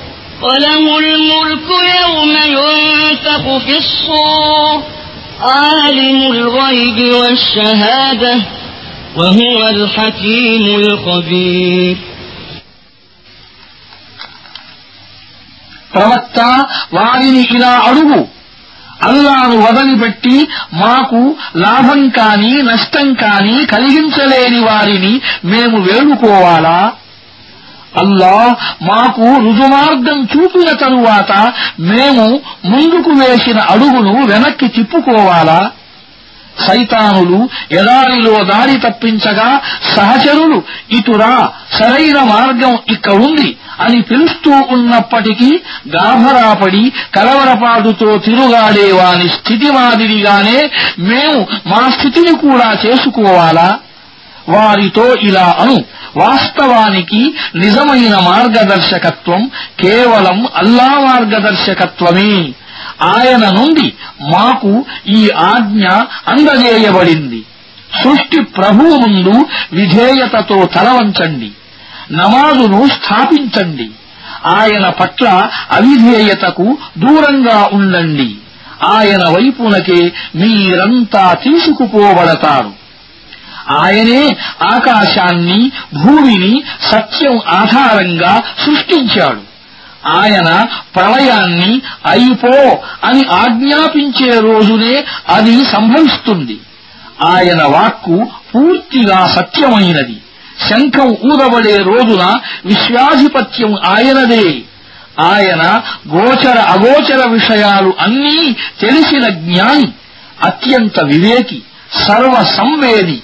وله الملك يوم ينفخ في الصور عالم الغيب والشهادة وهو الحكيم الخبير ప్రవక్త వారిని ఇలా అడుగు అల్లాను వదిలిపెట్టి మాకు లాభం కాని నష్టం కాని కలిగించలేని వారిని మేము వేడుకోవాలా అల్లా మాకు రుజుమార్గం చూపిన తరువాత మేము ముందుకు వేసిన అడుగును వెనక్కి తిప్పుకోవాలా? సైతానులు ఎడారిలో దారి తప్పించగా సహచరులు ఇటురా సరైన మార్గం ఇక్కడుంది అని పిలుస్తూ ఉన్నప్పటికీ గాభరాపడి కలవరపాటుతో తిరుగాడే వాని స్థితి మాదిరిగానే మేము మా స్థితిని కూడా చేసుకోవాలా? వారితో ఇలా అను. వాస్తవానికి నిజమైన మార్గదర్శకత్వం కేవలం అల్లా మార్గదర్శకత్వమే. ఆయన నుండి మాకు ఈ ఆజ్ఞ అందజేయబడింది. సృష్టి ప్రభువు ముందు విధేయతతో తలవంచండి. నమాజును స్థాపించండి. ఆయన పట్ల అవిధేయతకు దూరంగా ఉండండి. ఆయన వైపునకే మీరంతా తీసుకుపోబడతారు. ఆయనే ఆకాశాన్ని భూమిని సత్యం ఆధారంగా సృష్టించాడు. ఆయన ప్రళయాన్ని అయిపో అని ఆజ్ఞాపించే రోజునే అది సంభవిస్తుంది. ఆయన వాక్కు పూర్తిగా సత్యమైనది. శంఖం ఊదబడే రోజున విశ్వాధిపత్యం ఆయనదే. ఆయన గోచర అగోచర విషయాలు అన్నీ తెలిసిన జ్ఞాని అత్యంత వివేకి సర్వ సంవేది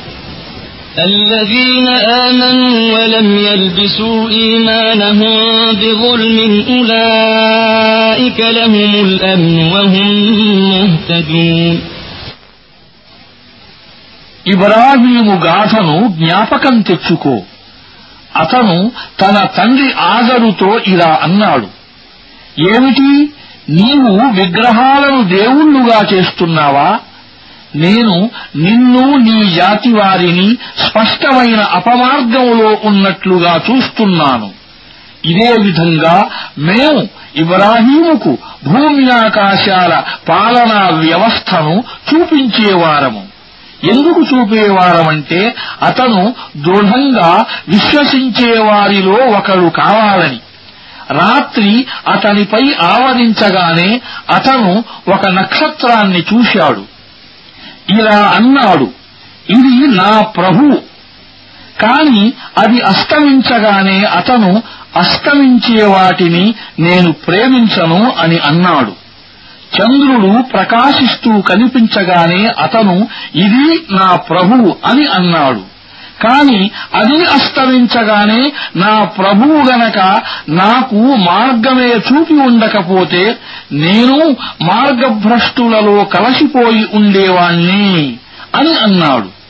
الذين آمنوا ولم يلبسوا إيمانهم بظلم أولئك لهم الأمن وهم مهتدون ఇబ్రాహీము గాథను జ్ఞాపకం తెచ్చుకో అతను తన తండ్రి ఆజరుతో ఇలా అన్నాడు ఏమిటి నీవు విగ్రహాలను దేవుళ్ళుగా చేస్తున్నావా నేను నిన్ను నీ జాతి వారిని స్పష్టమైన అపమార్గంలో ఉన్నట్లుగా చూస్తున్నాను. ఇదే విధంగా మేము ఇబ్రాహీముకు భూమి ఆకాశాల పాలనా వ్యవస్థను చూపించేవారము. ఎందుకు చూపేవారమంటే అతను దృఢంగా విశ్వసించేవారిలో ఒకడు కావాలని. రాత్రి అతనిపై ఆవరించగానే అతను ఒక నక్షత్రాన్ని చూశాడు. ఇలా అన్నాడు. ఇది నా ప్రభు. కాని అది అస్తమించగానే అతను అస్తమించే వాటిని నేను ప్రేమించను అని అన్నాడు. చంద్రుడు ప్రకాశిస్తూ కనిపించగానే అతను ఇది నా ప్రభువు అని అన్నాడు. కాని అది అస్తమించగానే నా ప్రభువు గనక నాకు మార్గమే చూపి ఉండకపోతే నేను మార్గభ్రష్టులలో కలసిపోయి ఉండేవాణ్ణి అని అన్నాడు.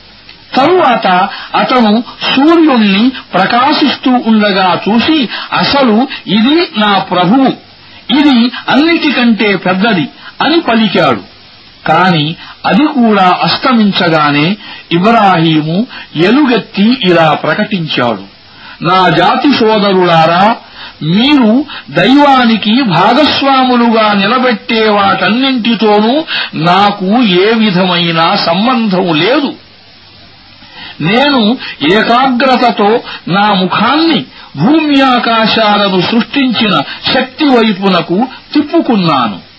తరువాత అతను సూర్యుణ్ణి ప్రకాశిస్తూ ఉండగా చూసి అసలు ఇది నా ప్రభువు ఇది అన్నిటికంటే పెద్దది అని పలికాడు. కాని అది కూడా అస్తమించగానే ఇబ్రాహీము ఎలుగెత్తి ఇలా ప్రకటించాడు. నా జాతి సోదరులారా మీరు దైవానికి భాగస్వాములుగా నిలబెట్టే వాటన్నింటితోనూ నాకు ఏ విధమైన సంబంధం లేదు. నేను ఏకాగ్రతతో నా ముఖాన్ని భూమి సృష్టించిన శక్తి వైపునకు తిప్పుకున్నాను.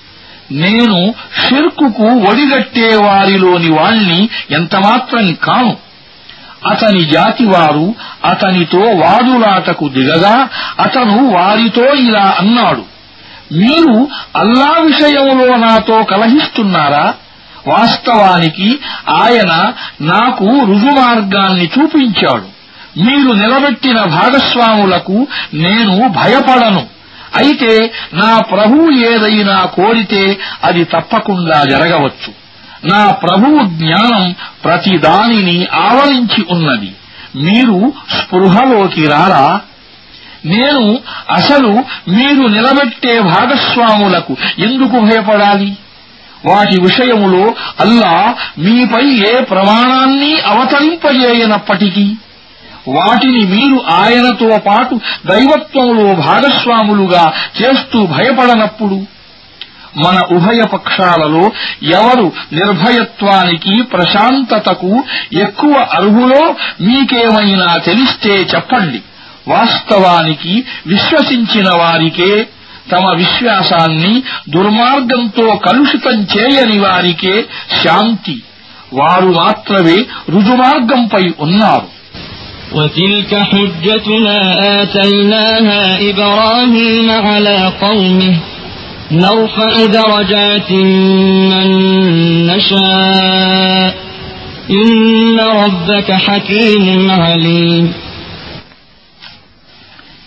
నేను షిర్కుకు ఒడిగట్టే వారిలోని వాణ్ణి ఎంతమాత్రం కాను. అతని జాతివారు అతనితో వాదులాటకు దిగగా అతను వారితో ఇలా అన్నాడు. మీరు అల్లా విషయంలో నాతో కలహిస్తున్నారా? వాస్తవానికి ఆయన నాకు రుజుమార్గాన్ని చూపించాడు. మీరు నిలబెట్టిన భాగస్వాములకు నేను భయపడను. అయితే నా ప్రభువు ఏదైనా కోరితే అది తప్పకుండా జరగవచ్చు. నా ప్రభువు జ్ఞానం ప్రతి దానిని ఆవరించి ఉన్నది. మీరు స్పృహలోకి రారా? నేను అసలు మీరు నిలబెట్టే భాగస్వాములకు ఎందుకు భయపడాలి? వాటి విషయములో అల్లా మీపై ఏ ప్రమాణాన్ని అవతరింపజేయనప్పటికీ వాటిని మీరు ఆయనతో పాటు దైవత్వంలో భాగస్వాములుగా చేస్తూ భయపడనప్పుడు మన ఉభయ పక్షాలలో ఎవరు నిర్భయత్వానికి ప్రశాంతతకు ఎక్కువ అర్హులో మీకేమైనా తెలిస్తే చెప్పండి. వాస్తవానికి విశ్వసించిన వారికే తమ విశ్వాసాన్ని దుర్మార్గంతో కలుషితం చేయని వారికే శాంతి. వారు మాత్రమే రుజుమార్గంపై ఉన్నారు. وتلك حجتنا آتيناها إبراهيم على قومه نرفع درجات من نشاء إن ربك حكيم عليم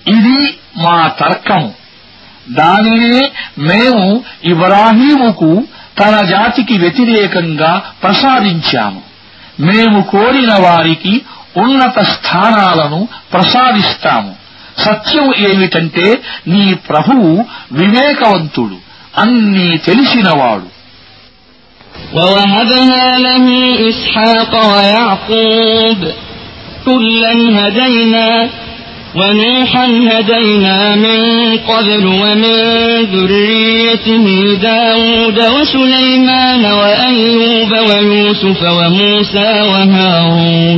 ఇది మా తర్కము దానినే మేము ఇబ్రాహీముకు తన జాతికి వ్యతిరేకంగా ప్రసాదించాము మేము కోరిన వారికి ఉన్నత స్థానాలను ప్రసాదిస్తాము సత్యం ఏమిటంటే నీ ప్రభువు వివేకవంతుడు అన్నీ తెలిసినవాడు ووهبنا له إسحاق ويعقوب كلا هدينا ونوحا هدينا من قبل ومن ذريته داود وسليمان وأيوب ويوسف وموسى وهارون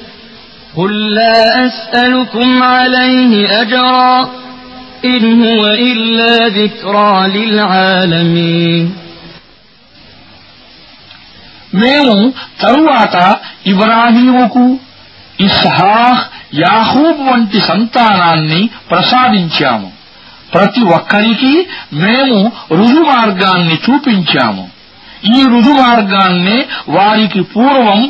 قل لا أسألكم عليه أجرا إن هو إلا ذكرى للعالمين మేము తరువాత ఇబ్రాహీముకు ఇస్హాహ్ యాహూబ్ వంటి సంతానాన్ని ప్రసాదించాము ప్రతి ఒక్కరికి మేము రుజుమార్గాన్ని చూపించాము ఈ రుజుమార్గాన్నే వారికి పూర్వం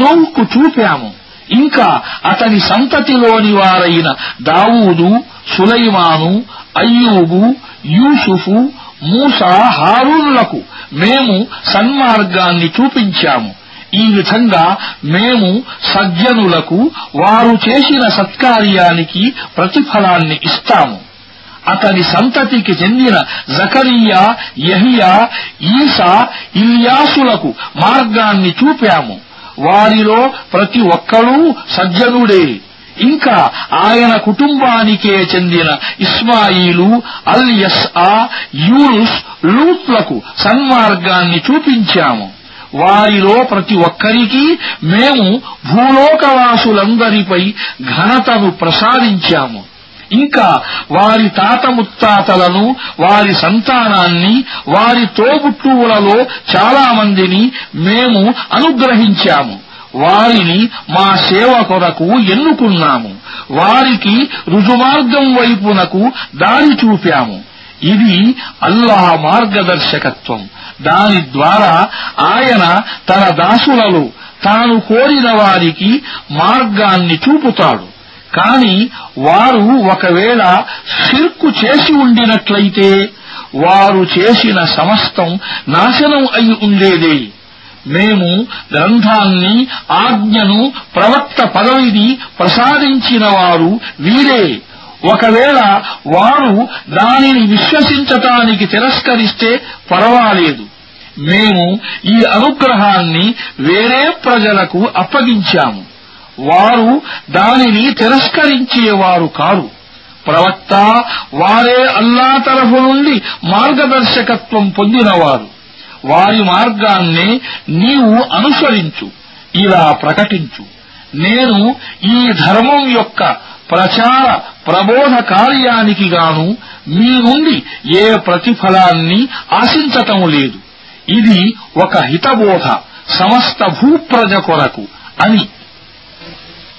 నోవుకు చూపాము ఇంకా అతని సంతతిలోని వారైన దావూదు సులైమాను అయ్యూబు యూసుఫు మూసా హారూనులకు మేము సన్మార్గాన్ని చూపించాము. ఈ విధంగా మేము సజ్జనులకు వారు చేసిన సత్కార్యానికి ప్రతిఫలాన్ని ఇస్తాము. అతని సంతతికి చెందిన జకరియా యహియా ఈసా ఇల్యాసులకు మార్గాన్ని చూపాము. వారిలో ప్రతి ఒక్కరూ సజ్జనుడే. ఇంకా ఆయన కుటుంబానికే చెందిన ఇస్మాయిలు అల్ యస్ఆ యూనుస్ లూట్లకు సన్మార్గాన్ని చూపించాము. వారిలో ప్రతి ఒక్కరికి మేము భూలోకవాసులందరిపై ఘనతను ప్రసాదించాము. ఇంకా వారి తాత ముత్తాతలను వారి సంతానాన్ని వారి తోబుట్టువులలో చాలా మందిని మేము అనుగ్రహించాము. వారిని మా సేవ కొరకు ఎన్నుకున్నాము. వారికి రుజుమార్గం వైపునకు దారి చూపాము. ఇది అల్లాహ్ మార్గదర్శకత్వం. దాని ద్వారా ఆయన తన దాసులలో తాను కోరిన వారికి మార్గాన్ని చూపుతాడు. కాని వారు ఒకవేళ షిర్కు చేసి ఉండినట్లయితే వారు చేసిన సమస్తం నాశనం అయి ఉండేదే. మేము గ్రంథాన్ని ఆజ్ఞను ప్రవక్త పదవిని ప్రసాదించిన వారు వీరే. ఒకవేళ వారు దానిని విశ్వసించటానికి తిరస్కరిస్తే పర్వాలేదు. మేము ఈ అనుగ్రహాన్ని వేరే ప్రజలకు అప్పగించాము. వారు దానిని తిరస్కరించేవారు కారు. ప్రవక్త వారే అల్లా తరఫు నుండి మార్గదర్శకత్వం పొందినవారు. వారి మార్గాన్నే నీవు అనుసరించు ఇలా ప్రకటించు. నేను ఈ ధర్మం యొక్క ప్రచార ప్రబోధ కార్యానికి గాను మీ నుండి ఏ ప్రతిఫలాన్ని ఆశించటం లేదు. ఇది ఒక హితబోధ సమస్త భూప్రజ కొరకు అని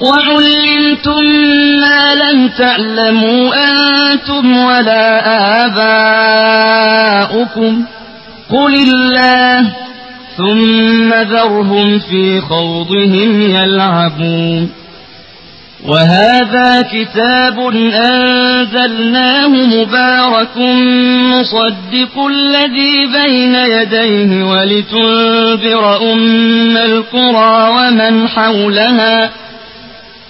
وعلمتم ما لم تعلموا أنتم ولا آباؤكم. قل الله ثم ذرهم في خوضهم يلعبون. وهذا كتاب أنزلناه مبارك مصدق الذي بين يديه ولتنذر أم القرى ومن حولها.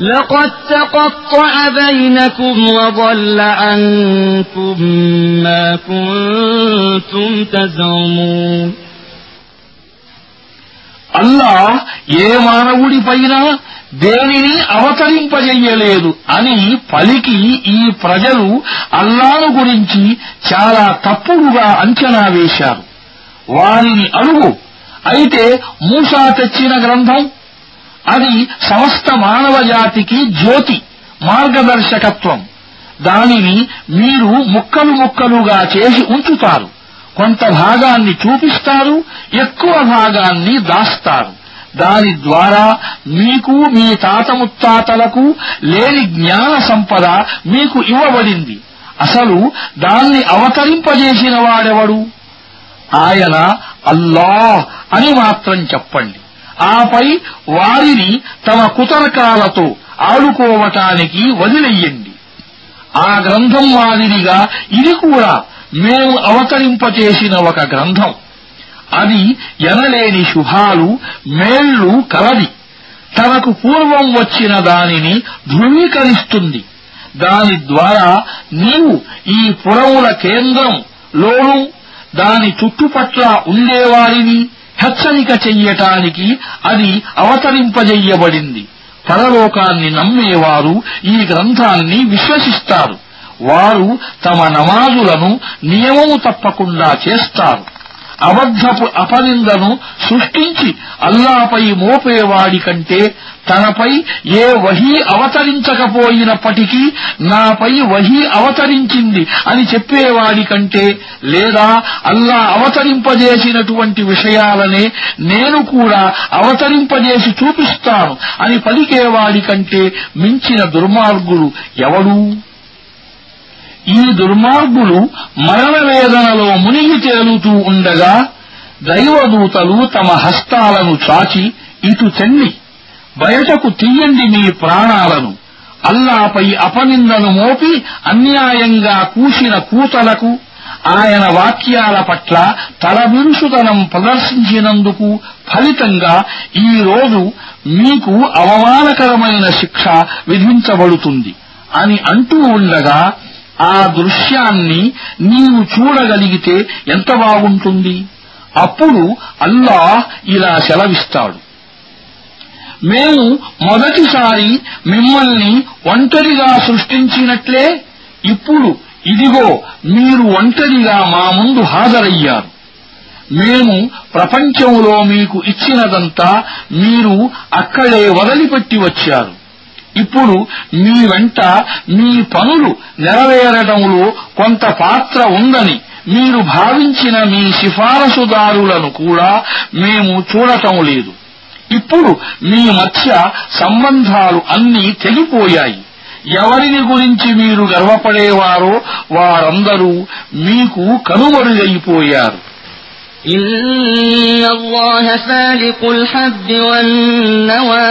لقد تقطع بينكم وضل عنكم ما كنتم تزعمون అల్లా ఏ మానవుడిపైన దేనిని అవతరింపజెయ్యలేదు అని పలికి ఈ ప్రజలు అల్లాను గురించి చాలా తప్పుడుగా అంచనా వేశారు వారిని అడుగు అయితే మూసా తెచ్చిన గ్రంథం అది సమస్త మానవ జాతికి జ్యోతి మార్గదర్శకత్వం. దానిని మీరు ముక్కలు ముక్కలుగా చేసి ఉంచుతారు. కొంత భాగాన్ని చూపిస్తారు ఎక్కువ భాగాన్ని దాస్తారు. దాని ద్వారా మీకు మీ తాత ముత్తాతలకు లేని జ్ఞాన సంపద మీకు ఇవ్వబడింది. అసలు దాన్ని అవతరింపజేసిన వాడెవడు? ఆయన అల్లాహ్ అని మాత్రం చెప్పండి. ఆపై వారిని తమ కుతర్కాలతో ఆడుకోవటానికి వదిలెయ్యండి ఆ గ్రంథం మాదిరిగా ఇది కూడా మేము అవతరింపచేసిన ఒక గ్రంథం. అది ఎనలేని శుభాలు మేళ్ళు కలది. తనకు పూర్వం వచ్చిన దానిని ధృవీకరిస్తుంది. దాని ద్వారా నీవు ఈ పురముల కేంద్రంలోనూ దాని చుట్టుపట్ల ఉండేవారిని హెచ్చరిక చెయ్యటానికి అది అవతరింపజెయ్యబడింది. పరలోకాన్ని నమ్మేవారు ఈ గ్రంథాన్ని విశ్వసిస్తారు. వారు తమ నమాజులను నియమము తప్పకుండా చేస్తారు. అబద్ధపు అపనిందను సృష్టించి అల్లాపై మోపేవాడి కంటే తనపై ఏ వహీ అవతరించకపోయినప్పటికీ నాపై వహీ అవతరించింది అని చెప్పేవాడి కంటే లేదా అల్లా అవతరింపజేసినటువంటి విషయాలనే నేను కూడా అవతరింపజేసి చూపిస్తాను అని పలికేవాడి కంటే మించిన దుర్మార్గుడు ఎవడూ ఈ దుర్మార్గులు మరణ వేదనలో మునిగి తేలుతూ ఉండగా దైవదూతలు తమ హస్తాలను చాచి ఇటు చెన్ని బయటకు తీయండి మీ ప్రాణాలను. అల్లాపై అపనిందను మోపి అన్యాయంగా కూసిన కూతలకు ఆయన వాక్యాల పట్ల తలవిరుసుతనం ప్రదర్శించినందుకు ఫలితంగా ఈ రోజు మీకు అవమానకరమైన శిక్ష విధించబడుతుంది అని అంటూ ఉండగా ఆ దృశ్యాన్ని నీవు చూడగలిగితే ఎంత బాగుంటుంది? అప్పుడు అల్లాహ్ ఇలా సెలవిస్తాడు. మేము మొదటిసారి మిమ్మల్ని ఒంటరిగా సృష్టించినట్లే ఇప్పుడు ఇదిగో మీరు ఒంటరిగా మా ముందు హాజరయ్యారు. మేము ప్రపంచంలో మీకు ఇచ్చినదంతా మీరు అక్కడే వదిలిపెట్టి వచ్చారు. ఇప్పుడు మీ వెంట మీ పనులు నెరవేరడంలో కొంత పాత్ర ఉందని మీరు భావించిన మీ సిఫారసుదారులను కూడా మేము చూడటం లేదు ఇప్పుడు మీ మధ్య సంబంధాలు అన్నీ తెగిపోయాయి ఎవరిని గురించి మీరు గర్వపడేవారో వారందరూ మీకు కనుమరుగైపోయారు إن الله فالق الحب والنوى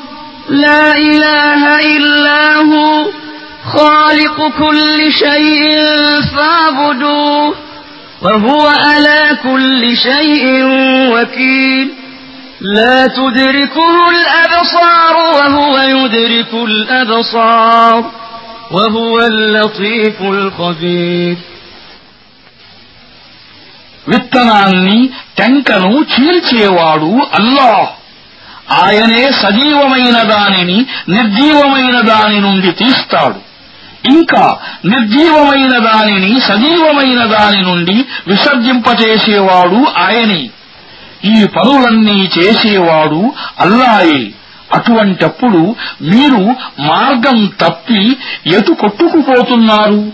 لا إله إلا هو خالق كل شيء فاعبدوه وهو على كل شيء وكيل لا تدركه الأبصار وهو يدرك الأبصار وهو اللطيف الخبير విత్తనాన్ని టెంకను చీల్చేవాడు అల్లాహ్ ఆయనే సజీవమైన దానిని నిర్జీవమైన దాని నుండి తీస్తాడు. ఇంకా నిర్జీవమైన దానిని సజీవమైన దాని నుండి విసర్జింపచేసేవాడు ఆయనే. ఈ పనులన్నీ చేసేవాడు అల్లాయే. అటువంటప్పుడు మీరు మార్గం తప్పి ఎటు కొట్టుకుపోతున్నారు?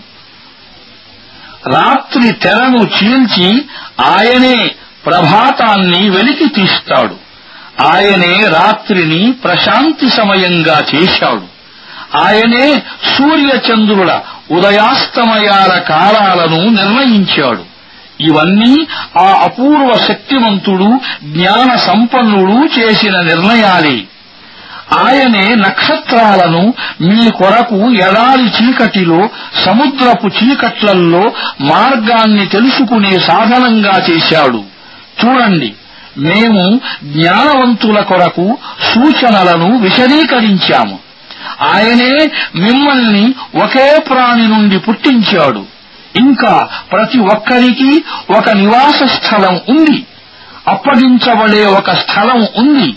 రాత్రి తెరను చీల్చి ఆయనే ప్రభాతాన్ని వెలికి తీస్తాడు. ఆయనే రాత్రిని ప్రశాంతి సమయంగా చేశాడు. ఆయనే సూర్యచంద్రుల ఉదయాస్తమయాల కాలాలను నిర్ణయించాడు. ఇవన్నీ ఆ అపూర్వ శక్తివంతుడు జ్ఞాన సంపన్నుడు చేసిన నిర్ణయాలే. ఆయనే నక్షత్రాలను మీ కొరకు ఎడారి చీకటిలో సముద్రపు చీకట్లల్లో మార్గాన్ని తెలుసుకునే సాధనంగా చేశాడు. చూడండి మేము జ్ఞానవంతుల కొరకు సూచనలను విశదీకరించాము. ఆయనే మిమ్మల్ని ఒకే ప్రాణి నుండి పుట్టించాడు. ఇంకా ప్రతి ఒక్కరికి ఒక నివాస స్థలం ఉంది. అప్పగించబడే ఒక స్థలం ఉంది.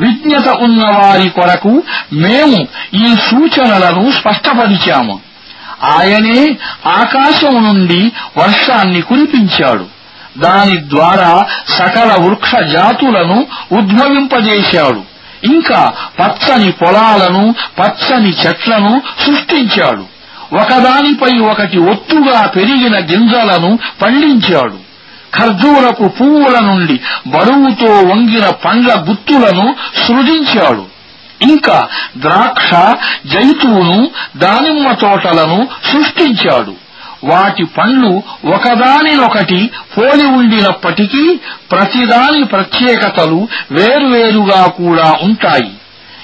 విజ్ఞత ఉన్న వారి కొరకు మేము ఈ సూచనలను స్పష్టపరిచాము. ఆయనే ఆకాశం నుండి వర్షాన్ని కురిపించాడు. దాని ద్వారా సకల వృక్ష జాతులను ఉద్భవింపజేశాడు. ఇంకా పచ్చని పొలాలను పచ్చని చెట్లను సృష్టించాడు. ఒకదానిపై ఒకటి ఒత్తుగా పెరిగిన గింజలను పండించాడు. ఖర్జూరపు పువ్వుల నుండి బరువుతో వంగిన పండ్ల గుత్తులను సృజించాడు. ఇంకా ద్రాక్ష జైతూను దానిమ్మ తోటలను సృష్టించాడు. వాటి పండ్లు ఒకదానినొకటి పోలి ఉండినప్పటికీ ప్రతిదాని ప్రత్యేకతలు వేర్వేరుగా కూడా ఉంటాయి.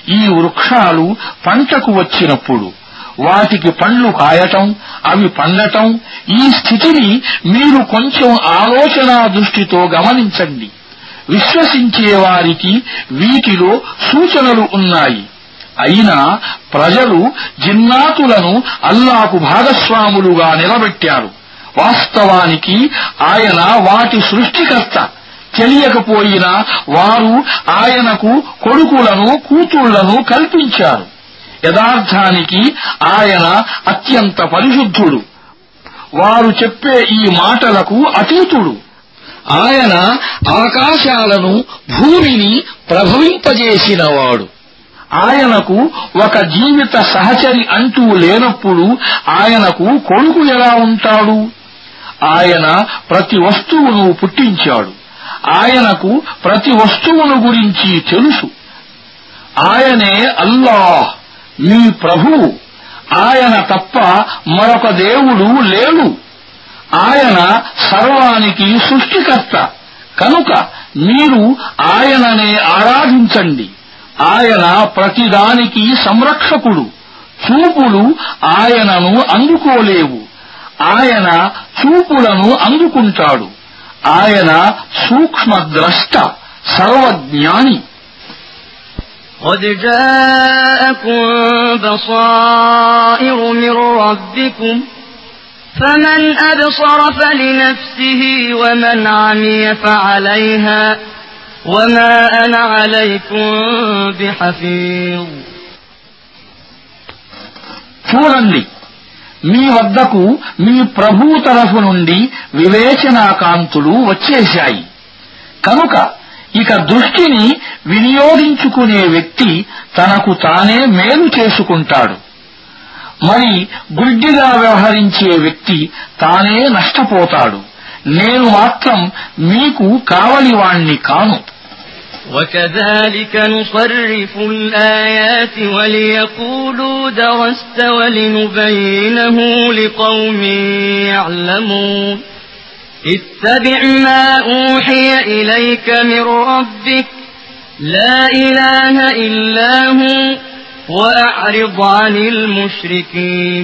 ఈ వృక్షాలు పంటకు వచ్చినప్పుడు వాటికి పండ్లు కాయటం అవి పండటం ఈ స్థితిని మీరు కొంచెం ఆలోచనా దృష్టితో గమనించండి. విశ్వసించే వారికి వీటిలో సూచనలు ఉన్నాయి. అయినా ప్రజలు జిన్నాతులను అల్లాకు భాగస్వాములుగా నిలబెట్టారు. వాస్తవానికి ఆయన వాటి సృష్టికర్త. తెలియకపోయినా వారు ఆయనకు కొడుకులను కూతుళ్ళను కల్పించారు. యథార్థానికి ఆయన అత్యంత పరిశుద్ధుడు. వారు చెప్పే ఈ మాటలకు అతీతుడు. ఆయన ఆకాశాలను భూమిని ప్రభవింపజేసినవాడు. ఆయనకు ఒక జీవిత సహచరి అంటూ లేనప్పుడు ఆయనకు కొడుకు ఎలా ఉంటాడు? ఆయన ప్రతి వస్తువును పుట్టించాడు. ఆయనకు ప్రతి వస్తువును గురించి తెలుసు. ఆయనే అల్లాహ్ మీ ప్రభువు. ఆయన తప్ప మరొక దేవుడు లేడు. ఆయన సర్వానికి సృష్టికర్త. కనుక మీరు ఆయననే ఆరాధించండి. ఆయన ప్రతిదానికి సంరక్షకుడు చూపులు ఆయనను అందుకోలేవు ఆయన చూపులను అందుకుంటాడు ఆయన సూక్ష్మద్రష్ట సర్వజ్ఞాని قد جاءكم بصائر من ربكم فمن أبصر فلنفسه ومن عمي فعليها وما أنا عليكم بحفيظ చూడండి మీ వద్దకు మీ ప్రభు తరఫు నుండి వివేచనాకాంతులు వచ్చేశాయి కనుక ఇక దృష్టిని వినియోగించుకునే వ్యక్తి తనకు తానే మేలు చేసుకుంటాడు మరి గుడ్డిగా వ్యవహరించే వ్యక్తి తానే నష్టపోతాడు నేను మాత్రం మీకు కావలివాణ్ణి కాను وكذلك نصرف الآيات وليقولوا درست ولنبينه لقوم يعلمون اتبع ما أوحي إليك من ربك لا إله إلا هو وأعرض عن المشركين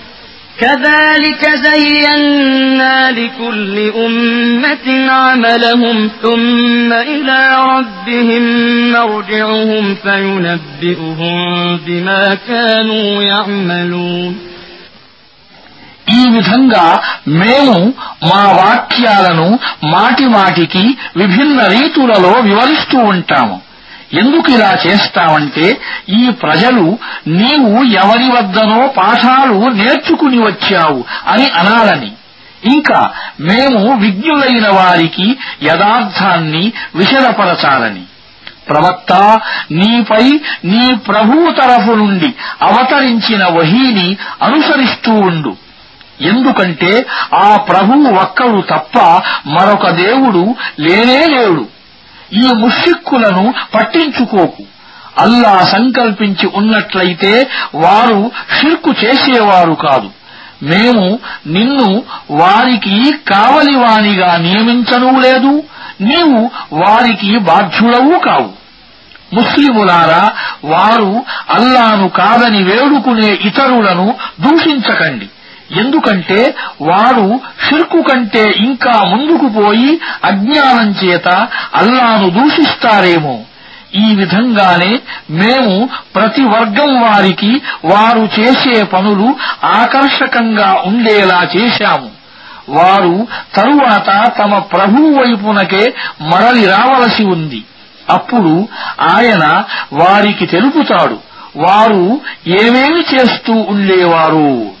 كذلك زينا لكل أمة عملهم ثم إلى ربهم مرجعهم فينبئهم بما كانوا يعملون ఈ విధంగా మేము మా వాక్యాలను మాటి మాటికి విభిన్న రీతులలో వివరిస్తూ ఉంటాము ఎందుకు ఇలా చేస్తామంటే ఈ ప్రజలు నీవు ఎవరి వద్దనో పాఠాలు నేర్చుకుని వచ్చావు అని అనాలని. ఇంకా మేము విజ్ఞులైన వారికి యథార్థాన్ని విషదపరచాలని. ప్రవక్త నీపై నీ ప్రభువు తరఫు నుండి అవతరించిన వహీని అనుసరిస్తూ ఉండు. ఎందుకంటే ఆ ప్రభువు ఒక్కడు తప్ప మరొక దేవుడు లేనే లేడు. ఈ ముషిక్కులను పట్టించుకోకు. అల్లా సంకల్పించి ఉన్నట్లయితే వారు షిర్కు చేసేవారు కాదు. మేము నిన్ను వారికి కావలివానిగా నియమించనూ లేదు. నీవు వారికి బాధ్యుడవు కావు. ముస్లిములారా వారు అల్లాను కాదని వేడుకునే ఇతరులను దూషించకండి. ఎందుకంటే వారు షిర్కు కంటే ఇంకా ముందుకు పోయి అజ్ఞానం చేత అల్లాను దూషిస్తారేమో. ఈ విధంగానే మేము ప్రతి వర్గం వారికి వారు చేసే పనులు ఆకర్షకంగా ఉండేలా చేశాము. వారు తరువాత తమ ప్రభువు వైపునకే మరలి రావలసి ఉంది. అప్పుడు ఆయన వారికి తెలుపుతాడు. వారు ఏమేమి చేస్తూ ఉండేవారు?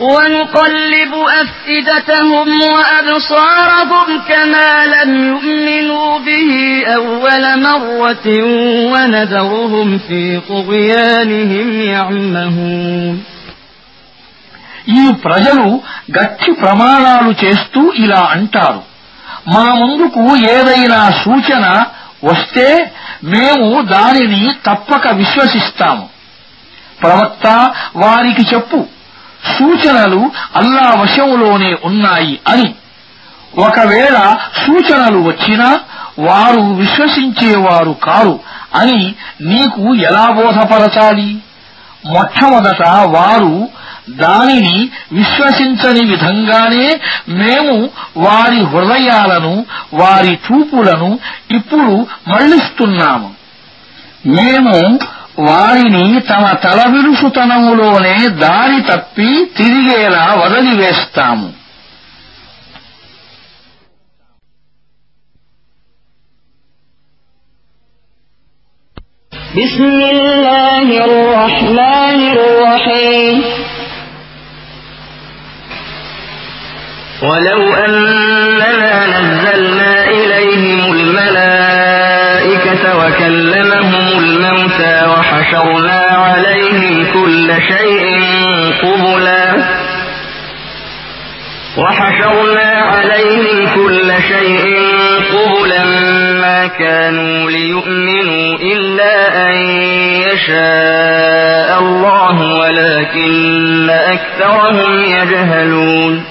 ونقلب أفئدتهم وأبصارهم كما لم يؤمنوا به أول مرة ونذرهم في طغيانهم يعمهون ఈ ప్రజలు గట్టి ప్రమాణాలు చేస్తూ ఇలా అంటారు మా ముందుకు ఏదైనా సూచన వస్తే మేము దానిని తప్పక విశ్వసిస్తాము ప్రవక్త వారికి చెప్పు సూచనలు అల్లా వశంలోనే ఉన్నాయి అని. ఒకవేళ సూచనలు వచ్చినా వారు విశ్వసించేవారు కారు అని నీకు ఎలా బోధపరచాలి? మొట్టమొదట వారు దానిని విశ్వసించని విధంగానే మేము వారి హృదయాలను వారి చూపులను ఇప్పుడు మళ్ళిస్తున్నాము మేము వారిని తమ తలవిరుసుతనములోనే దారి తప్పి తిరిగేలా వదిలివేస్తాము بسم الله الرحمن الرحيم ولو أننا نزلنا وحشرنا عليهم كل شيء قبلا. وحشرنا عليهم كل شيء قبلا ما كانوا ليؤمنوا إلا أن يشاء الله ولكن أكثرهم يجهلون.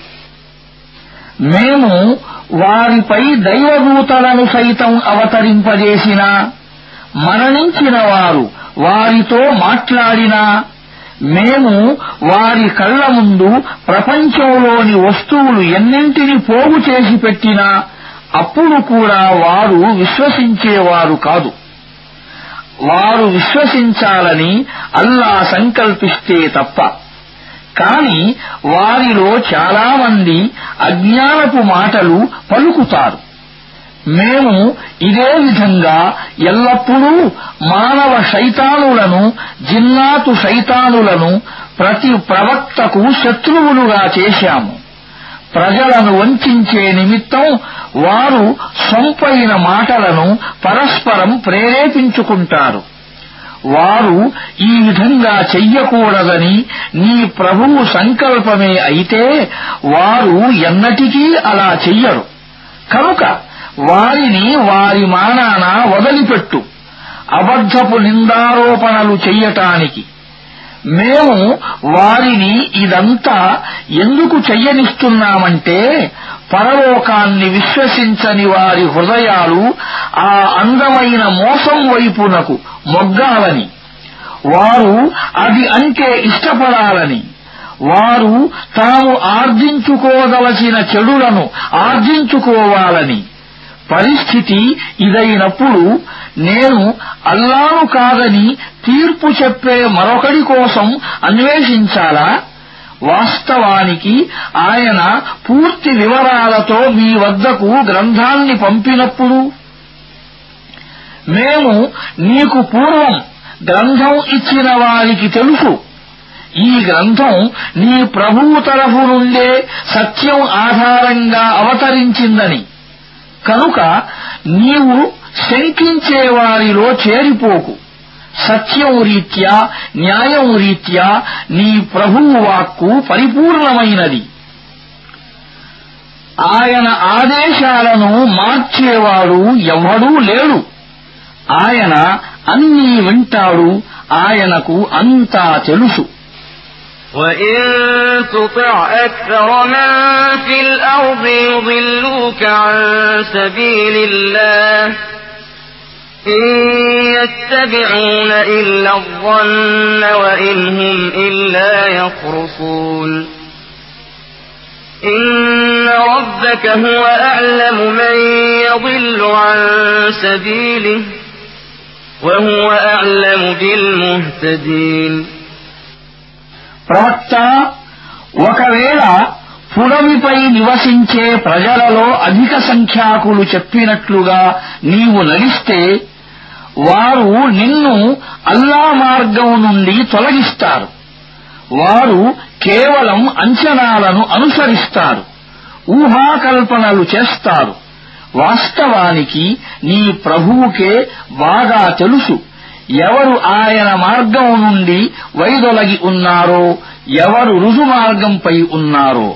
మేము వారిపై దైవదూతలను సైతం అవతరింపజేసిన మరణించిన వారు వారితో మాట్లాడినా మేము వారి కళ్ళ ముందు ప్రపంచంలోని వస్తువులు ఎన్నింటిని పోగు చేసి పెట్టినా అప్పుడు కూడా వారు విశ్వసించేవారు కాదు. వారు విశ్వసించాలని అల్లా సంకల్పిస్తే తప్ప కాని వారిలో చాలామంది అజ్ఞానపు మాటలు పలుకుతారు. మేము ఇదే విధంగా ఎల్లప్పుడూ మానవ శైతానులను జిన్నాతు శైతానులను ప్రతి ప్రవక్తకు శత్రువులుగా చేశాము. ప్రజలను వంచే నిమిత్తం వారు సొంపైన మాటలను పరస్పరం ప్రేరేపించుకుంటారు. వారు ఈ విధంగా చెయ్యకూడదని నీ ప్రభువు సంకల్పమే అయితే వారు ఎన్నటికీ అలా చెయ్యరు. కనుక వారిని వారి మానాన వదిలిపెట్టు. అబద్ధపు నిందారోపణలు చెయ్యటానికి. మేము వారిని ఇదంతా ఎందుకు చెయ్యనిస్తున్నామంటే పరలోకాన్ని విశ్వసించని వారి హృదయాలు ఆ అందమైన మోసం వైపునకు మొగ్గాలని. వారు అది అంటే ఇష్టపడాలని. వారు తాము ఆర్జించుకోదలసిన చెడులను ఆర్జించుకోవాలని. పరిస్థితి ఇదైనప్పుడు నేను అల్లాను కాదని తీర్పు చెప్పే మరొకడి కోసం అన్వేషించాలా? వాస్తవానికి ఆయన పూర్తి వివరాలతో మీ వద్దకు గ్రంథాన్ని పంపినప్పుడు మేము నీకు పూర్వం గ్రంథం ఇచ్చిన వారికి తెలుసు. ఈ గ్రంథం నీ ప్రభువు తరఫు నుండే సత్యం ఆధారంగా అవతరించిందని. కనుక నీవు శంకించే వారిలో చేరిపోకు. సత్యం రీత్యా న్యాయం రీత్యా నీ ప్రభువు వాక్కు పరిపూర్ణమైనది ఆయన ఆదేశాలను మార్చేవాడు ఎవడూ లేడు ఆయన అన్నీ వింటాడు ఆయనకు అంతా తెలుసు وإن تطع أكثر من في الأرض يضلوك عن سبيل الله إن يتبعون إلا الظن وإن هم إلا يخرصون إن ربك هو أعلم من يضل عن سبيله وهو أعلم بالمهتدين ప్రవక్త ఒకవేళ పుడమిపై నివసించే ప్రజలలో అధిక సంఖ్యాకులు చెప్పినట్లుగా నీవు నడిస్తే వారు నిన్ను అల్లా మార్గం నుండి తొలగిస్తారు. వారు కేవలం అంచనాలను అనుసరిస్తారు. ఊహాకల్పనలు చేస్తారు. వాస్తవానికి నీ ప్రభువుకే బాగా తెలుసు. ఎవరు ఆయన మార్గం నుండి వైదొలగి ఉన్నారో ఎవరు రుజుమార్గంపై ఉన్నారో.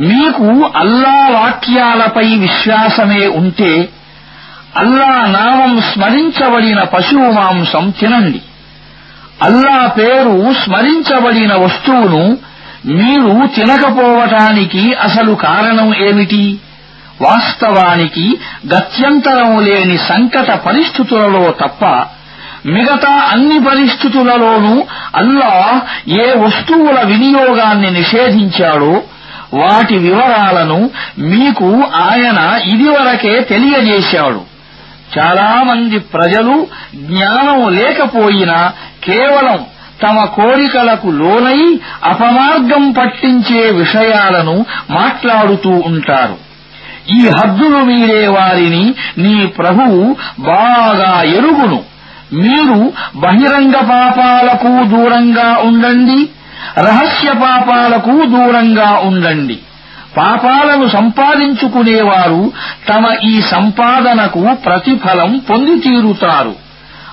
మీకు అల్లా వాక్యాలపై విశ్వాసమే ఉంటే అల్లా నామం స్మరించబడిన పశువు మాంసం తినండి. అల్లా పేరు స్మరించబడిన వస్తువును మీరు తినకపోవటానికి అసలు కారణం ఏమిటి? వాస్తవానికి గత్యంతరం లేని సంకట పరిస్థితులలో తప్ప మిగతా అన్ని పరిస్థితులలోనూ అల్లా ఏ వస్తువుల వినియోగాన్ని నిషేధించాడో వాటి వివరాలను మీకు ఆయన ఇదివరకే తెలియజేశాడు. చాలామంది ప్రజలు జ్ఞానం లేకపోయినా కేవలం తమ కోరికలకు లోనై అపమార్గం పట్టించే విషయాలను మాట్లాడుతూ ఉంటారు. ఈ హద్దులు మీరే వారిని నీ ప్రభువు బాగా ఎరుగును. మీరు బహిరంగ పాపాలకు దూరంగా ఉండండి. రహస్య పాపాలకు దూరంగా ఉండండి. పాపాలను సంపాదించుకునేవారు తమ ఈ సంపాదనకు ప్రతిఫలం పొంది తీరుతారు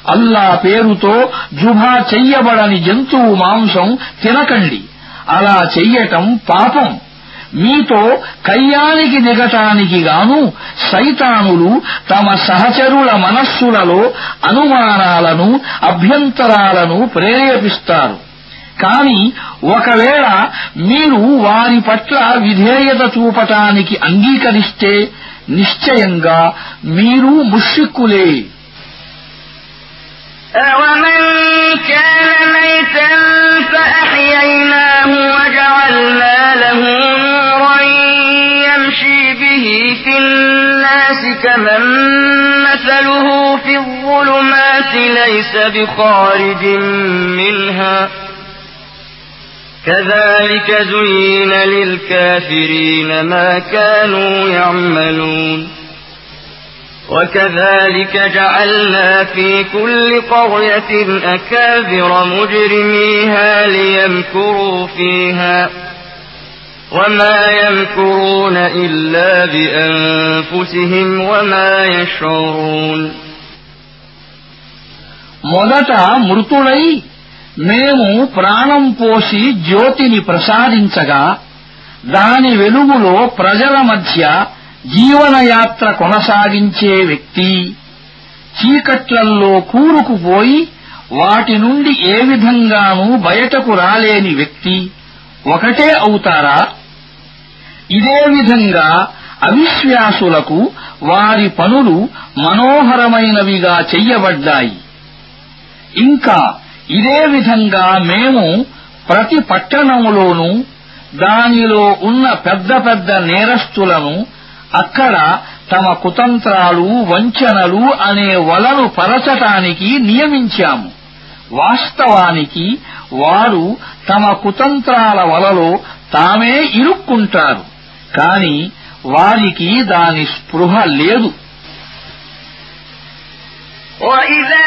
అల్లా పేరుతో జుభా చెయ్యబడని జంతువు మాంసం తినకండి. అలా చెయ్యటం పాపం. మీతో కయ్యానికి దిగటానికి గాను సైతానులు తమ సహచరుల మనస్సులలో అనుమానాలను అభ్యంతరాలను ప్రేరేపిస్తారు. కాని ఒకవేళ మీరు వారి పట్ల విధేయత చూపటానికి అంగీకరిస్తే నిశ్చయంగా మీరు ముష్రిక్కులే أَوَمَنْ كَانَ مَيْتًا فَأَحْيَيْنَاهُ وَجَعَلْنَا لَهُ نُورًا يَمْشِي بِهِ فِي النَّاسِ كَمَن مَّثَلُهُ فِي الظُّلُمَاتِ لَيْسَ بِخَارِجٍ مِّنْهَا ۚ كذلك زين للكافرين ما كانوا يعملون. وكذلك جعلنا في كل قرية أكابر مجرميها ليمكروا فيها. وما يمكرون إلا بأنفسهم وما يشعرون. మొదట మృతులై మేము ప్రాణం పోసి జ్యోతిని ప్రసాదించగా దాని వెలుగులో ప్రజల మధ్య జీవనయాత్ర కొనసాగించే వ్యక్తి చీకట్లల్లో కూరుకుపోయి వాటి నుండి ఏ విధంగానూ బయటకు రాలేని వ్యక్తి ఒకటే అవుతారా? ఇదే విధంగా అవిశ్వాసులకు వారి పనులు మనోహరమైనవిగా చెయ్యబడ్డాయి. ఇంకా ఇదే విధంగా మేము ప్రతి పట్టణములోనూ దానిలో ఉన్న పెద్ద పెద్ద నేరస్తులను అక్కడ తమ కుతంత్రాలు వంచనలు అనే వలను పరచటానికి నియమించాము వాస్తవానికి వారు తమ కుతంత్రాల వలలో తామే ఇరుక్కుంటారు కాని వారికి దాని స్పృహ లేదు وإذا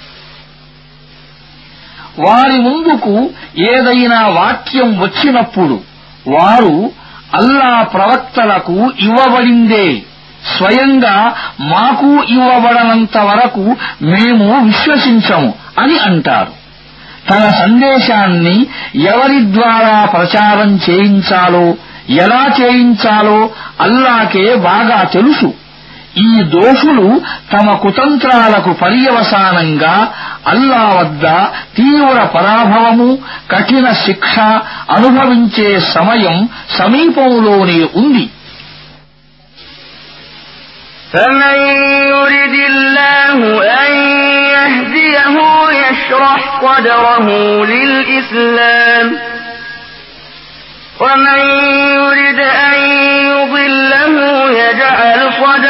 వారి ముందుకు ఏదైనా వాక్యం వచ్చినప్పుడు వారు అల్లా ప్రవక్తలకు ఇవ్వబడిందే. స్వయంగా మాకు ఇవ్వబడనంత వరకు మేము విశ్వసించము అని అంటారు. తన సందేశాన్ని ఎవరి ద్వారా ప్రచారం చేయించాలో ఎలా చేయించాలో అల్లాకే బాగా తెలుసు. ఈ దోషులు తమ కుతంత్రాలకు పర్యవసానంగా అల్లా వద్ద తీవ్ర పరాభవము కఠిన శిక్ష అనుభవించే సమయం సమీపంలోనే ఉంది فمن يرد الله أن يهديه يشرح صدره للإسلام ومن يرد أن يضله يجعل صدره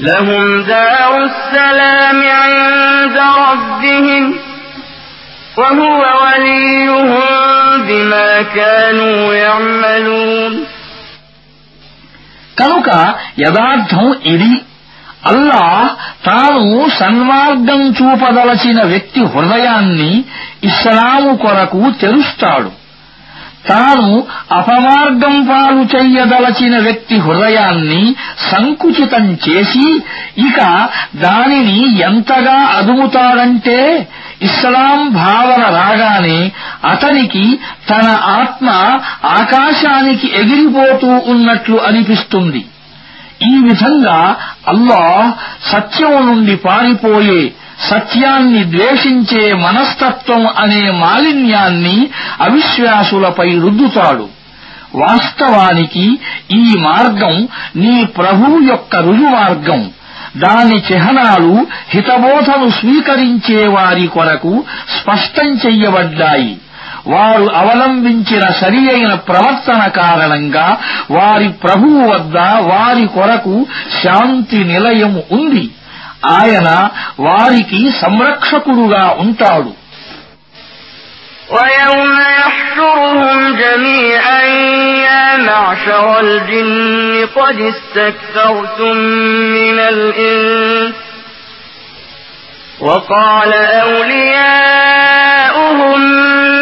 لهم دار السلام عند ربهم وهو وليهم بما كانوا يعملون కనుక యథార్థం ఇది అల్లా తాను సన్మార్గం చూపదలచిన వ్యక్తి హృదయాన్ని ఇస్లాము కొరకు తెరుస్తాడు తాను అపమార్గం పాలు చెయ్యదలచిన వ్యక్తి హృదయాన్ని సంకుచితం చేసి ఇక దానిని ఎంతగా అదుముతాడంటే ఇస్లాం భావన రాగానే అతనికి తన ఆత్మ ఆకాశానికి ఎగిరిపోతూ ఉన్నట్లు అనిపిస్తుంది. ఈ విధంగా అల్లాహ్ సత్యం నుండి పారిపోయే సత్యాన్ని ద్వేషించే మనస్తత్వం అనే మాలిన్యాన్ని అవిశ్వాసులపై రుద్దుతాడు. వాస్తవానికి ఈ మార్గం నీ ప్రభువు యొక్క రుజుమార్గం దాని చిహ్నాలు హితబోధను స్వీకరించే వారి కొరకు స్పష్టం చెయ్యబడ్డాయి. వారు అవలంబించిన సరి అయిన ప్రవర్తన కారణంగా వారి ప్రభువు వద్ద వారి కొరకు శాంతి నిలయం ఉంది ఆయన వారికి సంరక్షకుడుగా ఉంటాడు ويوم يحشرهم جميعا يا معشر الجن قد استكثرتم من الإنس وقال أولياؤهم من الإنس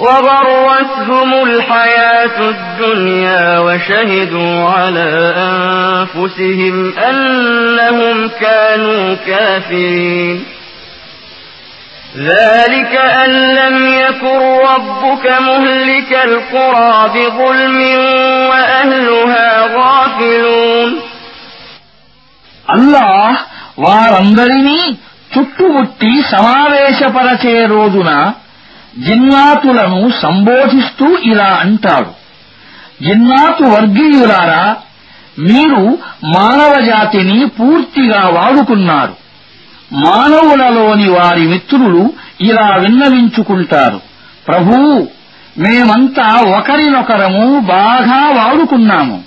وغرتهم الحياة الدنيا وشهدوا على أنفسهم أنهم كانوا كافرين ذلك أن لم يكن ربك مهلك القرى بظلم وأهلها غافلون అల్లాహ్ వారందరినీ చుట్టుముట్టి సమావేశపరచే రోజున జిన్నాతులను సంబోధిస్తూ ఇలా అంటాడు జిన్నాతు వర్గీయులారా మీరు మానవ జాతిని పూర్తిగా వాడుకున్నారు. మానవులలోని వారి మిత్రులు ఇలా విన్నవించుకుంటారు. ప్రభూ మేమంతా ఒకరినొకరము బాగా వాడుకున్నాము.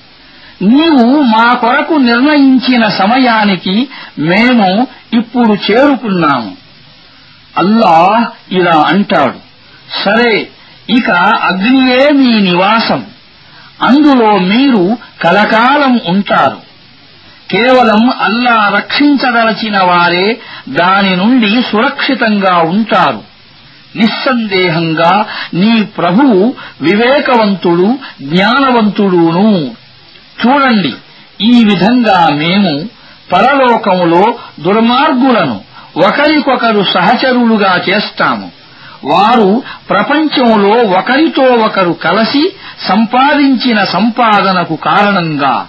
నీవు మా కొరకు నిర్ణయించిన సమయానికి మేము ఇప్పుడు చేరుకున్నాము. అల్లాహ్ ఇలా అంటాడు. సరే ఇక అగ్నియే మీ నివాసం. అందులో మీరు కలకాలం ఉంటారు. కేవలం అల్లా రక్షించదలచిన వారే దాని నుండి సురక్షితంగా ఉంటారు. నిస్సందేహంగా నీ ప్రభువు వివేకవంతుడు జ్ఞానవంతుడును. చూడండి ఈ విధంగా మేము పరలోకములో దుర్మార్గులను ఒకరికొకరు సహచరులుగా చేస్తాము. వారు ప్రపంచంలో ఒకరితో ఒకరు కలిసి సంపాదించిన సంపాదనకు కారణంగా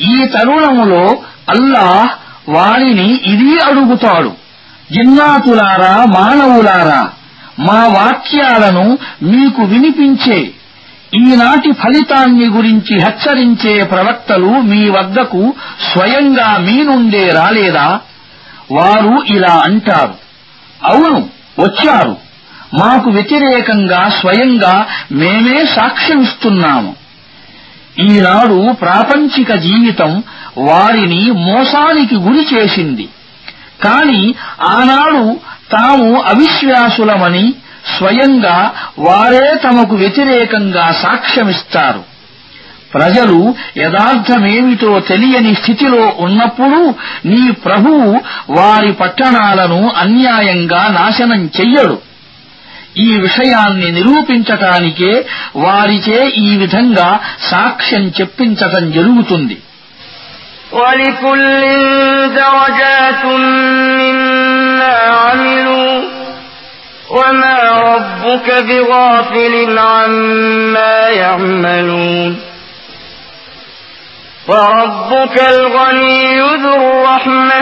ఈ తరుణములో అల్లాహ్ వారిని ఇది అడుగుతాడు. జిన్నాతులారా మానవులారా మా వాక్యాలను మీకు వినిపించే ఈనాటి ఫలితాన్ని గురించి హెచ్చరించే ప్రవక్తలు మీ వద్దకు స్వయంగా మీ నుండే రాలేదా? వారు ఇలా అంటారు. అవును వచ్చారు. మాకు వ్యతిరేకంగా స్వయంగా మేమే సాక్ష్యమిస్తున్నాము. ఈనాడు ప్రాపంచిక జీవితం వారిని మోసానికి గురి చేసింది. కాని ఆనాడు తాము అవిశ్వాసులమని స్వయంగా వారే తమకు వ్యతిరేకంగా సాక్ష్యమిస్తారు. ప్రజలు యథార్థమేమిటో తెలియని స్థితిలో ఉన్నప్పుడు నీ ప్రభువు వారి పట్టణాలను అన్యాయంగా నాశనం చెయ్యడు. ఈ విషయాన్ని నిరూపించటానికే వారిచే ఈ విధంగా సాక్ష్యం చెప్పించటం జరుగుతుంది ولكل درجات مما عملوا وما ربك بغافل عما يعملون وربك الغني ذو الرحمة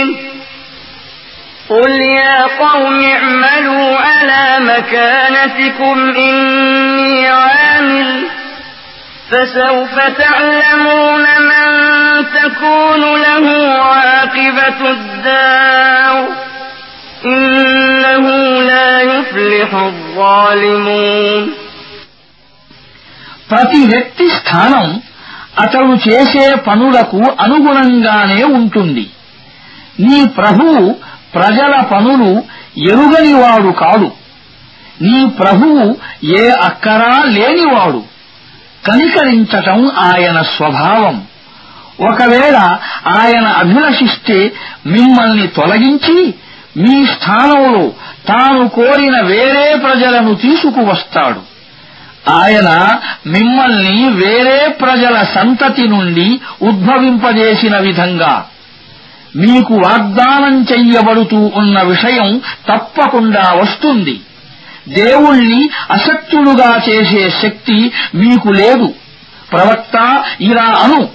قل يا قوم اعملوا على مكانتكم إني عامل فسوف تعلمون من تكون له عاقبة الدار إنه لا يفلح الظالمون ప్రతి వ్యక్తి స్థానం అతడు చేసే పనులకు అనుగుణంగానే ఉంటుంది నీ ప్రభువు ప్రజల పనులు ఎరుగనివాడు కాడు. నీ ప్రభువు ఏ అక్కరా లేనివాడు. కనికరించటం ఆయన స్వభావం. ఒకవేళ ఆయన అభిలషిస్తే మిమ్మల్ని తొలగించి మీ స్థానంలో తాను కోరిన వేరే ప్రజలను తీసుకువస్తాడు. ఆయన మిమ్మల్ని వేరే ప్రజల సంతతి నుండి ఉద్భవింపజేసిన విధంగా. మీకు వాగ్దానం చెయ్యబడుతూ ఉన్న విషయం తప్పకుండా వస్తుంది. దేవుణ్ణి అశక్తుడుగా చేసే శక్తి మీకు లేదు. ప్రవక్త ఇలా అను.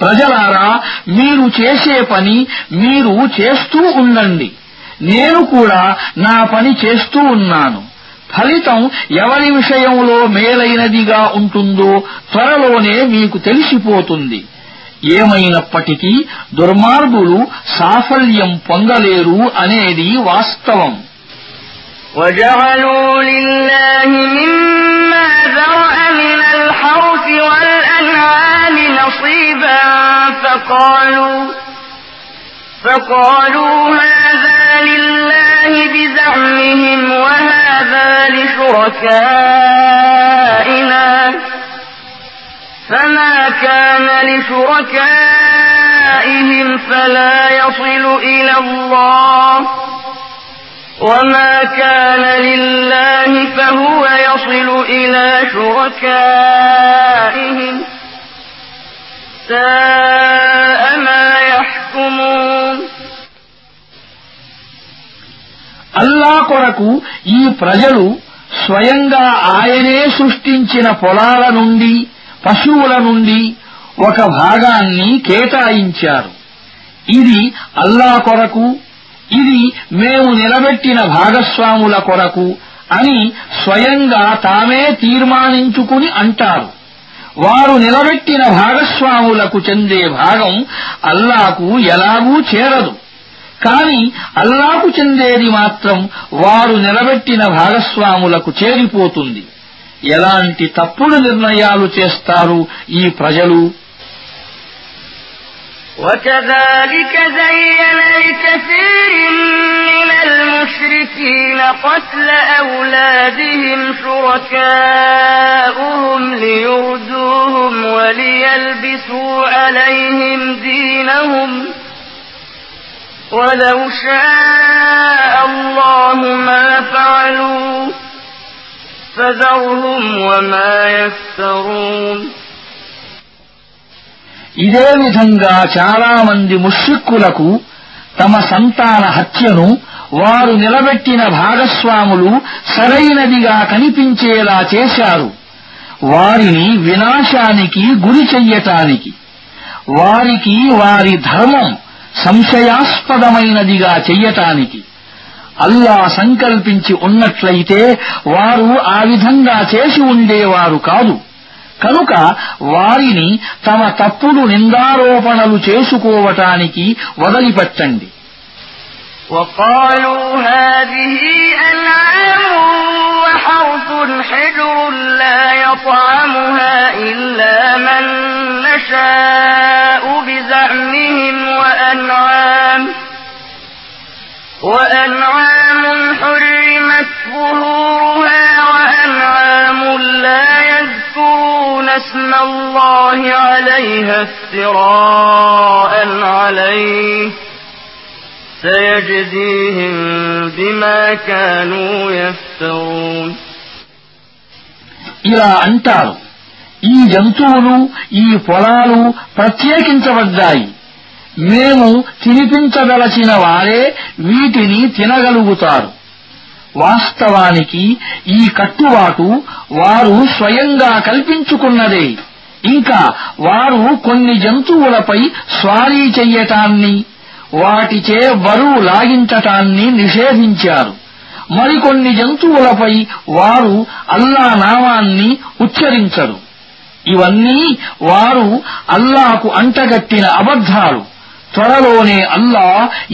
ప్రజలారా మీరు చేసే పని మీరు చేస్తూ ఉండండి. నేను కూడా నా పని చేస్తూ ఉన్నాను. ఫలితం ఎవరి విషయంలో మేలైనదిగా ఉంటుందో త్వరలోనే మీకు తెలిసిపోతుంది. ఏమైనప్పటికీ దుర్మార్గులు సాఫల్యం పొందలేరు అనేది వాస్తవం وجعلوا لله مما ذرأ من الحرث والأنعام نصيبا فقالوا فقالوا هذا لله بزعمهم وهذا لشركائنا فما كان لشركائهم فلا يصل إلى الله وما كان لله فهو يصل إلى شركائهم ساء ما يحكمون అల్లా కొరకు ఈ ప్రజలు స్వయంగా ఆయనే సృష్టించిన పొలాల నుండి పశువుల నుండి ఒక భాగాన్ని కేటాయించారు. ఇది అల్లా కొరకు ఇది మేము నిలబెట్టిన భాగస్వాముల కొరకు అని స్వయంగా తామే తీర్మానించుకుని అంటారు. వారు నిలబెట్టిన భాగస్వాములకు చెందే భాగం అల్లాకు ఎలాగూ చేరదు. కాని అల్లాకు చెందేది మాత్రం వారు నిలబెట్టిన భాగస్వాములకు చేరిపోతుంది. ఎలాంటి తప్పుడు నిర్ణయాలు చేస్తారు ఈ ప్రజలు وكذلك زين لكثير من المشركين قتل أولادهم شركاؤهم ليردوهم وليلبسوا عليهم دينهم ولو شاء الله ما فعلوا فذرهم وما يفترون ఇదే విధంగా చాలామంది ముష్రిక్కులకు తమ సంతాన హత్యను వారు నిలబెట్టిన భాగస్వాములు సరైనదిగా కనిపించేలా చేశారు. వారిని వినాశానికి గురి చెయ్యటానికి వారికి వారి ధర్మం సంశయాస్పదమైనదిగా చెయ్యటానికి. అల్లా సంకల్పించి ఉన్నట్లయితే వారు ఆ విధంగా చేసి ఉండేవారు కాదు కనుక వారిని తమ తప్పుడు నిందారోపణలు చేసుకోవటానికి వదిలిపెట్టండి وقالوا هذه أنعام وحرث حجر لا يطعمها إلا من نشاء بزعمهم وأنعام وأنعام حرمت ظهورها وأنعام لا يذكرون اسم الله عليها افتراء عليه سيجزيهم بما كانوا يفترون ఇలా అంటారు ఈ జంతువులు ఈ పొలాలు ప్రత్యేకించబడ్డాయి మేము తినిపించదలచిన వారే వీటిని తినగలుగుతారు వాస్తవానికి ఈ కట్టుబాటు వారు స్వయంగా కల్పించుకున్నదే. ఇంకా వారు కొన్ని జంతువులపై స్వారీ చెయ్యటాన్ని వాటిచే బరువు లాగించటాన్ని నిషేధించారు. మరికొన్ని జంతువులపై వారు అల్లా నామాన్ని ఉచ్చరించరు. ఇవన్నీ వారు అల్లాకు అంటగట్టిన అబద్ధాలు. త్వరలోనే అల్లా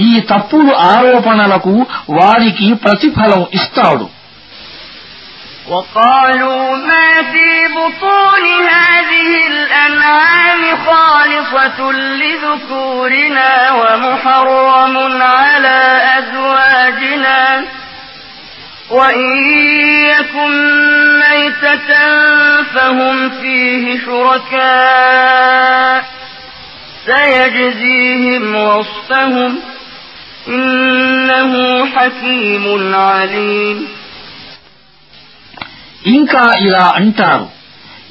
ఈ తప్పుడు ఆరోపణలకు వారికి ప్రతిఫలం ఇస్తాడు وقالوا ما في بطون هذه الأنعام خالصة لذكورنا ومحرم على أزواجنا وإن يكن ميتة فهم فيه شركاء سيجزيهم وصفهم إنه حكيم عليم ఇంకా ఇలా అంటారు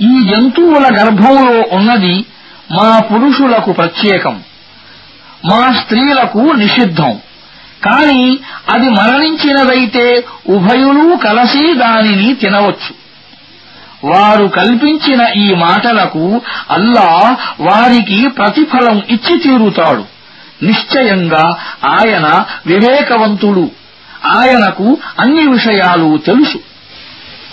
ఈ జంతువుల గర్భంలో ఉన్నది మా పురుషులకు ప్రత్యేకం మా స్త్రీలకు నిషిద్ధం కాని అది మరణించినదైతే ఉభయులు కలసి దానిని తినవచ్చు వారు కల్పించిన ఈ మాటలకు అల్లా వారికి ప్రతిఫలం ఇచ్చి తీరుతాడు నిశ్చయంగా ఆయన వివేకవంతుడు ఆయనకు అన్ని విషయాలు తెలుసు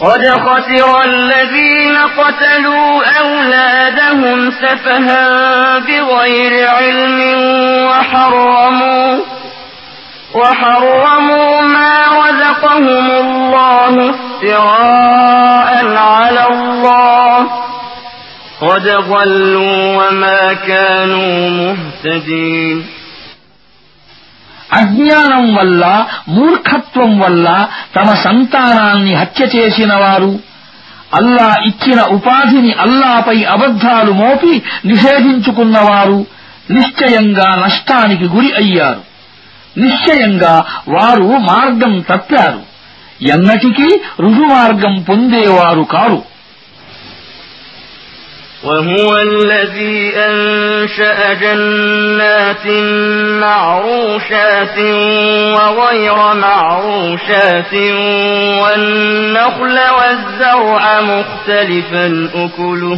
قد خسر الذين قتلوا أولادهم سفها بغير علم وحرموا وحرموا ما رزقهم الله افتراء على الله قد ضلوا وما كانوا مهتدين అజ్ఞానం వల్ల మూర్ఖత్వం వల్ల తమ సంతానాన్ని హత్య చేసిన వారు అల్లా ఇచ్చిన ఉపాధిని అల్లాపై అబద్ధాలు మోపి నిషేధించుకున్నవారు నిశ్చయంగా నష్టానికి గురి అయ్యారు నిశ్చయంగా వారు మార్గం తప్పారు ఎన్నటికీ రుజుమార్గం పొందేవారు కారు وهو الذي أنشأ جنات معروشات وغير معروشات والنخل والزرع مختلفا أكله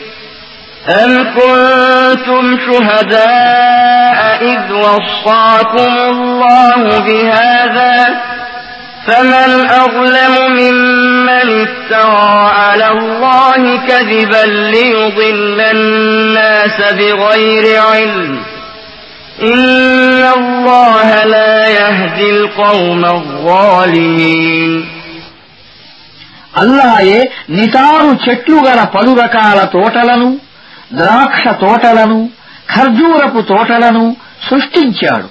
أم كنتم شهداء إذ وصاكم الله بهذا فمن أظلم ممن افترى على الله كذبا ليضل الناس بغير علم إن الله لا يهدي القوم الظالمين అల్లాయే నిటారు చెట్లు గల పలు రకాల తోటలను ద్రాక్ష తోటలను ఖర్జూరపు తోటలను సృష్టించాడు.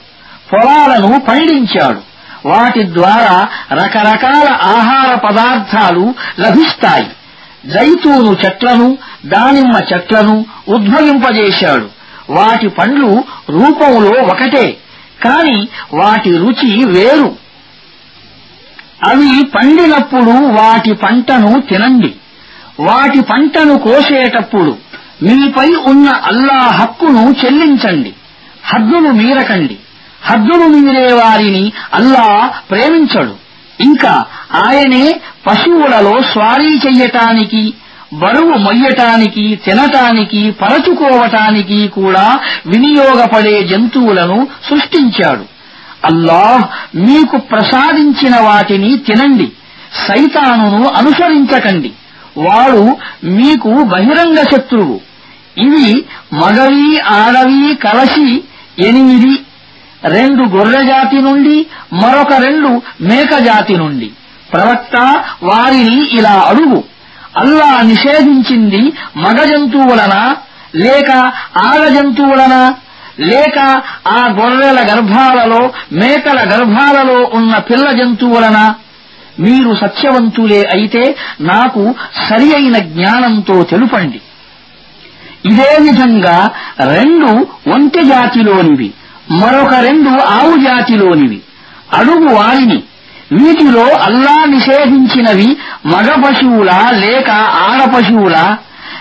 పొలాలను పండించాడు. వాటి ద్వారా రకరకాల ఆహార పదార్థాలు లభిస్తాయి. జైతూను చెట్లను దానిమ్మ చెట్లను ఉద్భవింపజేశాడు. వాటి పండ్లు రూపంలో ఒకటే కాని వాటి రుచి వేరు. అవి పండినప్పుడు వాటి పంటను తినండి. వాటి పంటను కోసేటప్పుడు మీపై ఉన్న అల్లా హక్కును చెల్లించండి. హద్దును మీరకండి. హద్దును మీరే వారిని అల్లా ప్రేమించడు. ఇంకా ఆయనే పశువులలో స్వారీ చెయ్యటానికి బరువు మొయ్యటానికి తినటానికి పరచుకోవటానికి కూడా వినియోగపడే జంతువులను సృష్టించాడు. అల్లాహ్ మీకు ప్రసాదించిన వాటిని తినండి. సైతానును అనుసరించకండి. వాడు మీకు బహిరంగ శత్రువు. ఇవి మగవి ఆడవి కలసి ఎనిమిది. రెండు గొర్రెజాతి నుండి మరొక రెండు మేకజాతి నుండి. ప్రవక్త వారిని ఇలా అడుగు. అల్లా నిషేధించింది మగ జంతువులనా? లేక ఆడ జంతువులనా? లేక ఆ గొర్రెల గర్భాలలో మేకల గర్భాలలో ఉన్న పిల్ల జంతువులనా? మీరు సత్యవంతులే అయితే నాకు సరి అయిన జ్ఞానంతో తెలుపండి. ఇదే విధంగా రెండు ఒంటె జాతిలోనివి మరొక రెండు ఆవు జాతిలోనివి. అడుగు వారిని వీటిలో అల్లా నిషేధించినవి మగ పశువులా లేక ఆడ పశువులా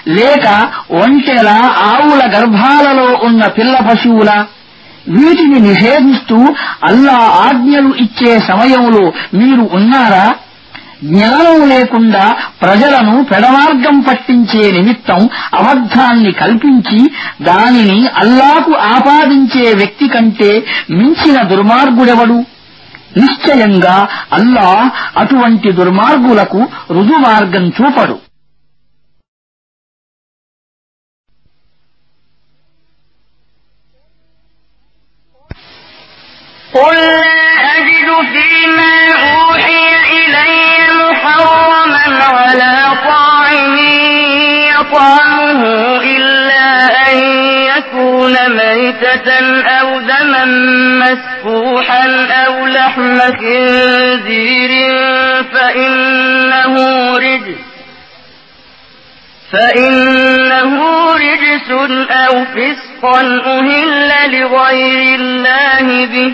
లేక ఒంటెల ఆవుల గర్భాలలో ఉన్న పిల్ల పశువులా. వీటిని నిషేధిస్తూ అల్లా ఆజ్ఞలు ఇచ్చే సమయంలో మీరు ఉన్నారా? జ్ఞానం లేకుండా ప్రజలను పెడమార్గం పట్టించే నిమిత్తం అబద్ధాన్ని కల్పించి దానిని అల్లాకు ఆపాదించే వ్యక్తి కంటే మించిన దుర్మార్గుడెవడు నిశ్చయంగా అల్లా అటువంటి దుర్మార్గులకు రుజుమార్గం చూపడు قل لا أجد فيما أوحي إلي على طاعم يطعمه إلا أن يكون ميتة أو دما مسفوحا أو لحم خنزير فإنه رجس فإنه رجس أو فسقا أهل لغير الله به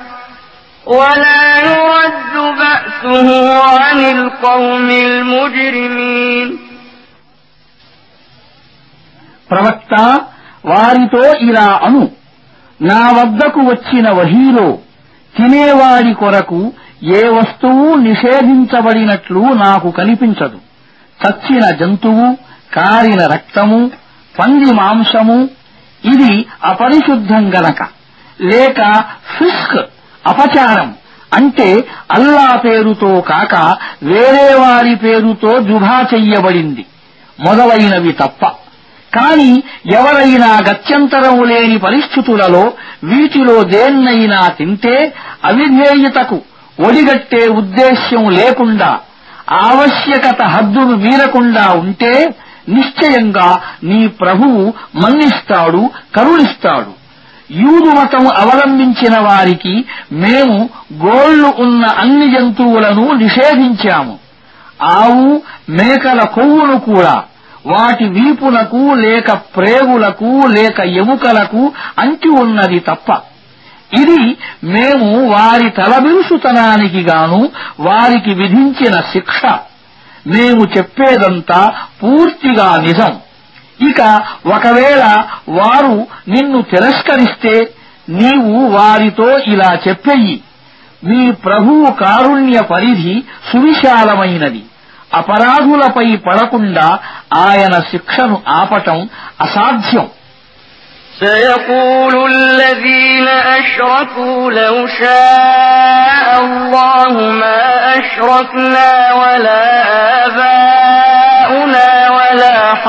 ولا يرد بأسه عن القوم المجرمين ప్రవక్త వారితో ఇలా అను నా వద్దకు వచ్చిన వహీలో తినేవాడి కొరకు ఏ వస్తువు నిషేధించబడినట్లు నాకు కనిపించదు చచ్చిన జంతువు కారిన రక్తము పంది మాంసము ఇది అపరిశుద్ధం గనక లేక ఫిస్క్ అపచారం. అంటే అల్లా పేరుతో కాక వేరే వారి పేరుతో జుభా చెయ్యబడింది. మొదలైనవి తప్ప. కాని ఎవరైనా గత్యంతరం లేని పరిస్థితులలో వీటిలో దేన్నైనా తింటే అవిధేయతకు ఒడిగట్టే ఉద్దేశ్యం లేకుండా ఆవశ్యకత హద్దును మీరకుండా ఉంటే నిశ్చయంగా నీ ప్రభువు మన్నిస్తాడు కరుణిస్తాడు. యూదు మతం అవలంబించిన వారికి మేము గోళ్ళు ఉన్న అన్ని జంతువులను నిషేధించాము. ఆవు మేకల కొవ్వును కూడా వాటి వీపులకు లేక ప్రేగులకు లేక ఎముకలకు అంటి ఉన్నది తప్ప. ఇది మేము వారి తలబిరుసుతనానికి గాను వారికి విధించిన శిక్ష. మేము చెప్పేదంతా పూర్తిగా నిజం. ఇక ఒకవేళ వారు నిన్ను తిరస్కరిస్తే నీవు వారితో ఇలా చెప్పెయ్యి మీ ప్రభువు కారుణ్య పరిధి సువిశాలమైనది అపరాధులపై పడకుండా ఆయన శిక్షను ఆపటం అసాధ్యం سيقول الذين أشركوا لو شاء الله ما أشركنا ولا آباؤنا ولا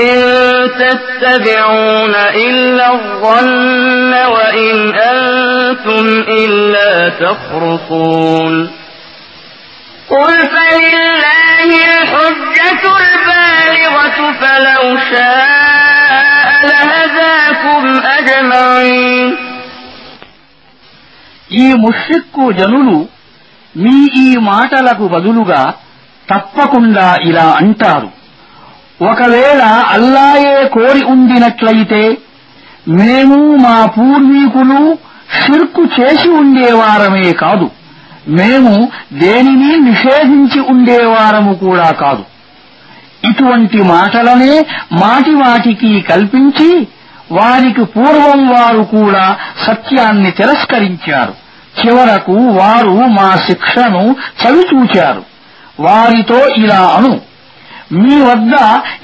إن تتبعون إلا الظن وإن أنتم إلا تخرصون قل فلله الحجة البالغة فلو شاء لهداكم أجمعين ఈ ముష్రిక్కు జనులు మీ ఈ మాటలకు బదులుగా తప్పకుండా ఇలా అంటారు ఒకవేళ అల్లాయే కోరి ఉండినట్లయితే మేము మా పూర్వీకులు షిర్కు చేసి ఉండేవారమే కాదు. మేము దేనిని నిషేధించి ఉండేవారము కూడా కాదు. ఇటువంటి మాటలనే మాటివాటికి కల్పించి వారికి పూర్వం వారు కూడా సత్యాన్ని తిరస్కరించారు. చివరకు వారు మా శిక్షను చవిచూచారు. వారితో ఇలా అను. మీ వద్ద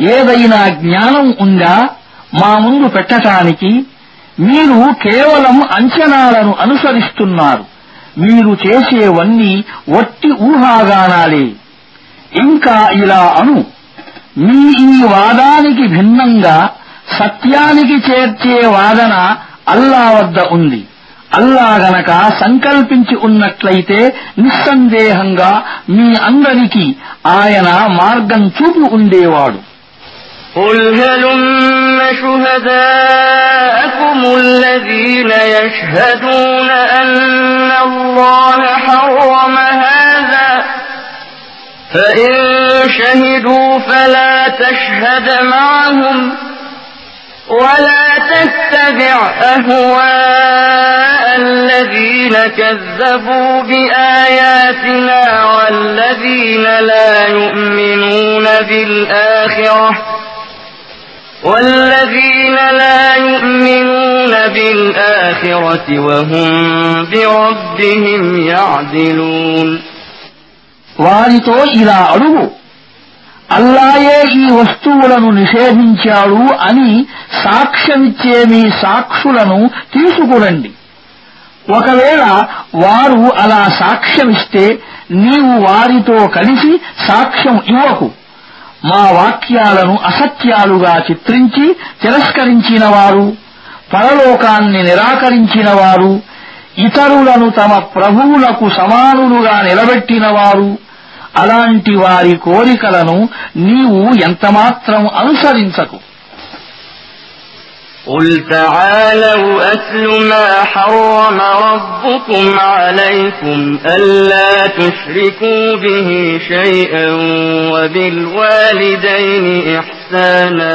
ఏదైనా జ్ఞానం ఉందా? మా ముందు పెట్టటానికి మీరు కేవలం అంచనాలను అనుసరిస్తున్నారు. మీరు చేసేవన్నీ వట్టి ఊహాగానాలే. ఇంకా ఇలా అను. మీ ఈ వాదానికి భిన్నంగా సత్యానికి చేర్చే వాదన అల్లా వద్ద ఉంది. అల్లా గనక సంకల్పించి ఉన్నట్లయితే నిస్సందేహంగా మీ అందరికీ ఆయన మార్గం చూపి ఉండేవాడు قل هلم شهداءكم الذين يشهدون أن الله حرم هذا فإن شهدوا فلا تشهد معهم ولا تتبع أهواء الذين كذبوا بآياتنا والذين لا يؤمنون بالآخرة والذين لا يؤمنون بالآخرة وهم بربهم يعدلون వారితో ఇలా అడుగు అల్లాయే ఈ వస్తువులను నిషేధించాడు అని సాక్ష్యమిచ్చే మీ సాక్షులను తీసుకురండి. ఒకవేళ వారు అలా సాక్ష్యమిస్తే నీవు వారితో కలిసి సాక్ష్యం ఇవ్వకు. మా వాక్యాలను అసత్యాలుగా చిత్రించి తిరస్కరించిన వారు పరలోకాన్ని నిరాకరించిన వారు ఇతరులను తమ ప్రభువులకు సమానులుగా నిలబెట్టినవారు అలాంటి వారి కోరికలను నీవు ఎంతమాత్రం అనుసరించకు قل تعالوا أتل ما حرم ربكم عليكم ألا تشركوا به شيئا وبالوالدين إحسانا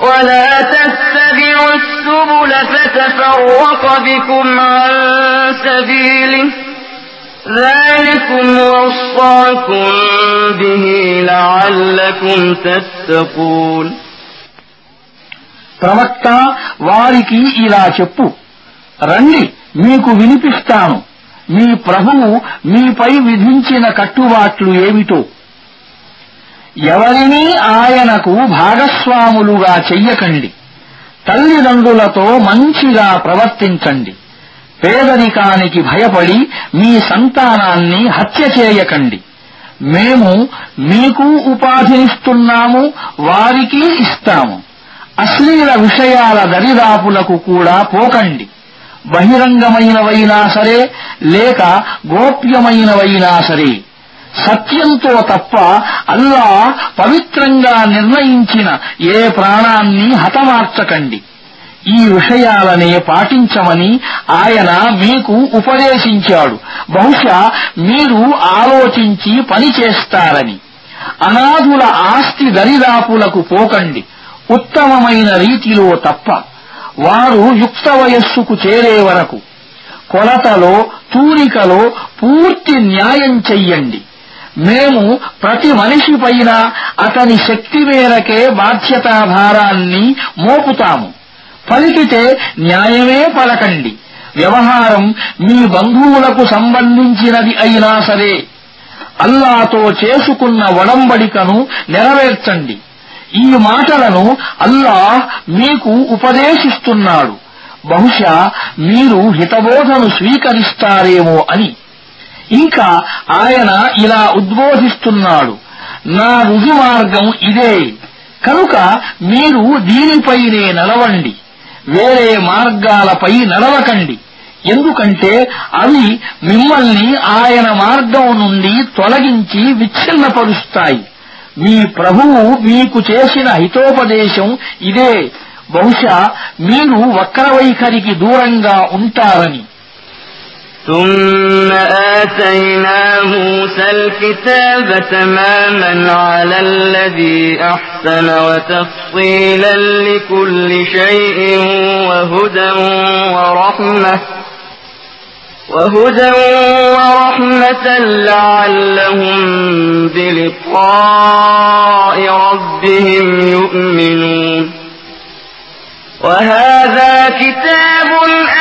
ولا تتبعوا السبل فتفرق بكم عن سبيله ذلكم وصاكم به لعلكم تتقون ప్రవక్త వారికి ఇలా చెప్పు రండి మీకు వినిపిస్తాను మీ ప్రభువు మీపై విధించిన కట్టుబాట్లు ఏమిటో ఎవరినీ ఆయనకు భాగస్వాములుగా చెయ్యకండి. తల్లిదండ్రులతో మంచిగా ప్రవర్తించండి. పేదరికానికి భయపడి మీ సంతానాన్ని హత్య చేయకండి. మేము మీకు ఉపాధినిస్తున్నాము వారికి ఇస్తాము. అశ్లీల విషయాల దరిదాపులకు కూడా పోకండి. బహిరంగమైనవైనా సరే లేక గోప్యమైనవైనా సరే. సత్యంతో తప్ప అల్లా పవిత్రంగా నిర్ణయించిన ఏ ప్రాణాన్ని హతమార్చకండి. ఈ విషయాలనే పాటించమని ఆయన మీకు ఉపదేశించాడు. బహుశా మీరు ఆలోచించి పని చేస్తారని. అనాథుల ఆస్తి దరిదాపులకు పోకండి. ఉత్తమమైన రీతిలో తప్ప వారు యుక్త వయస్సుకు చేరే వరకు కొలతలో తూనికలో పూర్తి న్యాయం చెయ్యండి. మేము ప్రతి మనిషిపైన అతని శక్తి మేరకే బాధ్యతాభారాన్ని మోపుతాము. పలికితే న్యాయమే పలకండి. వ్యవహారం మీ బంధువులకు సంబంధించినది అయినా సరే. అల్లాతో చేసుకున్న ఒడంబడికను నెరవేర్చండి. ఈ మాటలను అల్లాహ్ మీకు ఉపదేశిస్తున్నాడు. బహుశా మీరు హితబోధను స్వీకరిస్తారేమో అని. ఇంకా ఆయన ఇలా ఉద్బోధిస్తున్నాడు. నా రుజు మార్గం ఇదే. కనుక మీరు దీనిపైనే నడవండి. వేరే మార్గాలపై నడవకండి. ఎందుకంటే అవి మిమ్మల్ని ఆయన మార్గం నుండి తొలగించి విచ్ఛిన్నపరుస్తాయి. మీ ప్రభువు మీకు చేసిన హితోపదేశం ఇదే. బహుశా మీరు వక్రవైఖరికి దూరంగా ఉంటారని. ثم آتينا موسى الكتاب تماما على الذي أحسن وتفصيلا لكل شيء وهدى ورحمة وهدى ورحمة لعلهم بلقاء ربهم يؤمنون. وهذا كتاب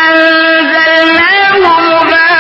أنزلناه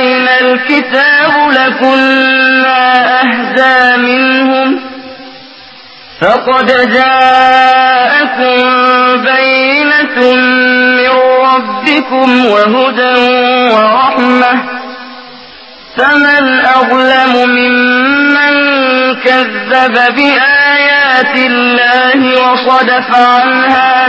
علينا الكتاب لكنا أهدى منهم فقد جاءكم بينة من ربكم وهدى ورحمة فمن أظلم ممن كذب بآيات الله وصدف عنها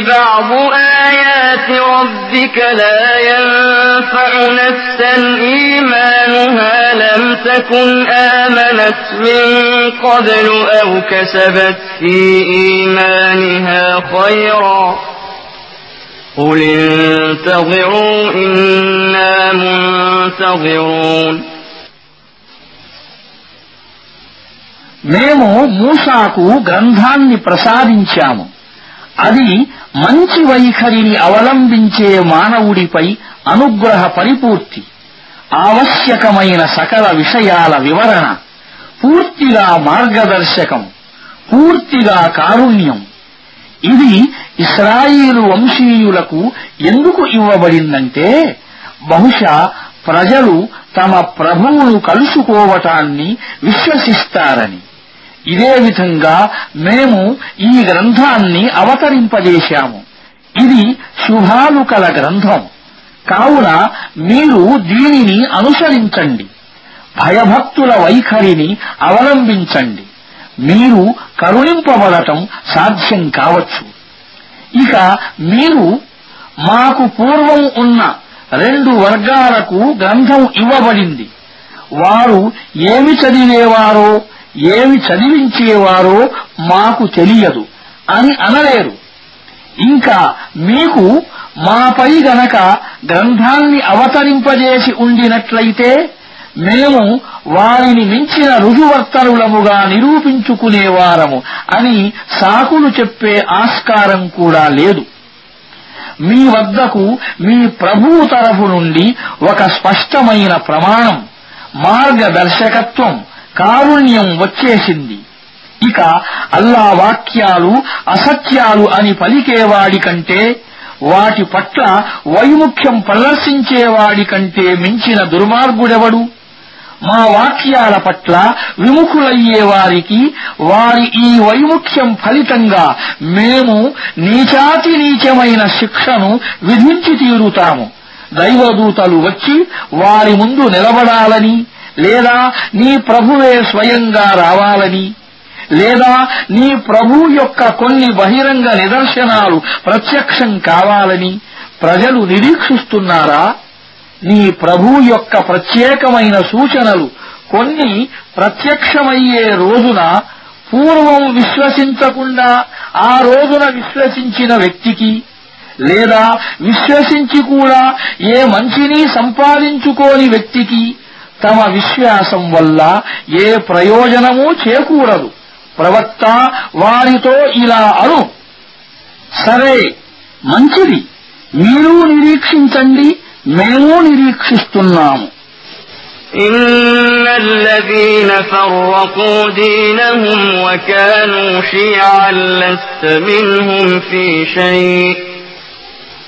بعض آيات ربك لا ينفع نفسا إيمانها لم تكن آمنت من قبل أو كسبت في إيمانها خيرا قل انتظروا إنا منتظرون మేము మూసాకు గ్రంథాన్ని ప్రసాదించాము అది మంచి వైఖరిని అవలంబించే మానవుడిపై అనుగ్రహ పరిపూర్తి ఆవశ్యకమైన సకల విషయాల వివరణ పూర్తిగా మార్గదర్శకం పూర్తిగా కారుణ్యం. ఇది ఇస్రాయిలు వంశీయులకు ఎందుకు ఇవ్వబడిందంటే బహుశా ప్రజలు తమ ప్రభువును కలుసుకోవటాన్ని విశ్వసిస్తారని. ఇదే విధంగా మేము ఈ గ్రంథాన్ని అవతరింపజేశాము. ఇది శుభాలు కల గ్రంథం. కావున మీరు దీనిని అనుసరించండి. భయభక్తుల వైఖరిని అవలంబించండి. మీరు కరుణింపబడటం సాధ్యం కావచ్చు. ఇక మీరు మాకు పూర్వం ఉన్న రెండు వర్గాలకు గ్రంథం ఇవ్వబడింది. వారు ఏమి చదివేవారో ఏమి చదివించేవారో మాకు తెలియదు అని అనలేరు. ఇంకా మీకు మాపై గనక గ్రంథాన్ని అవతరింపజేసి ఉండినట్లయితే మేము వారిని మించిన రుజువర్తనులముగా నిరూపించుకునేవారము అని సాకులు చెప్పే ఆస్కారం కూడా లేదు. మీ వద్దకు మీ ప్రభువు తరఫు నుండి ఒక స్పష్టమైన ప్రమాణం మార్గదర్శకత్వం కారుణ్యం వచ్చేసింది. ఇక అల్లా వాక్యాలు అసత్యాలు అని పలికేవాడి కంటే వాటి పట్ల వైముఖ్యం ప్రదర్శించేవాడి కంటే మించిన దుర్మార్గుడెవడు? మా వాక్యాల పట్ల విముఖులయ్యే వారికి వారి ఈ వైముఖ్యం ఫలితంగా మేము నీచాతి నీచమైన శిక్షను విధించి తీరుతాము. దైవదూతలు వచ్చి వారి ముందు నిలబడాలని లేదా నీ ప్రభువే స్వయంగా రావాలని లేదా నీ ప్రభు యొక్క కొన్ని బహిరంగ నిదర్శనాలు ప్రత్యక్షం కావాలని ప్రజలు నిరీక్షిస్తున్నారా? నీ ప్రభు యొక్క ప్రత్యేకమైన సూచనలు కొన్ని ప్రత్యక్షమయ్యే రోజున పూర్వం విశ్వసించకుండా ఆ రోజున విశ్వసించిన వ్యక్తికి లేదా విశ్వసించి కూడా ఏ మంచిని సంపాదించుకోని వ్యక్తికి తమ విశ్వాసం వల్ల ఏ ప్రయోజనమూ చేకూరదు ప్రవక్త వారితో ఇలా అను సరే మంచిది మీరు నిరీక్షించండి మేము నిరీక్షిస్తున్నాము إن الذين فرقوا دينهم وكانوا شيعا لست منهم في شيء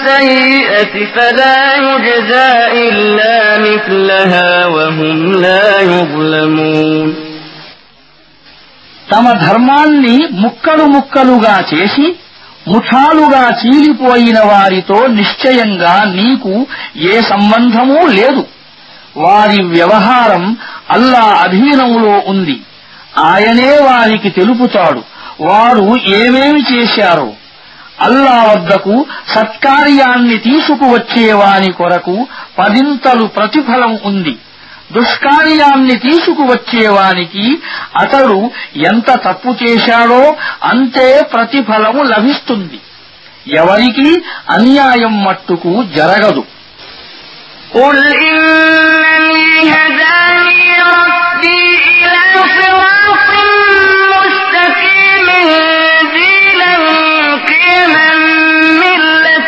بالسيئة فلا يجزى إلا مثلها وهم لا يظلمون తమ ధర్మాన్ని ముక్కలు ముక్కలుగా చేసి ముఠాలుగా చీలిపోయిన వారితో నిశ్చయంగా నీకు ఏ సంబంధమూ లేదు వారి వ్యవహారం అల్లా అధీనంలో ఉంది ఆయనే వారికి తెలుపుతాడు వారు ఏమేమి చేశారో అల్లా వద్దకు సత్కార్యాన్ని తీసుకువచ్చేవాని కొరకు పదింతలు ప్రతిఫలం ఉంది దుష్కార్యాన్ని తీసుకువచ్చేవానికి అతడు ఎంత తప్పు చేశాడో అంతే ప్రతిఫలము లభిస్తుంది ఎవరికి అన్యాయం మట్టుకు జరగదు قل إنني هداني ربي إلى صراط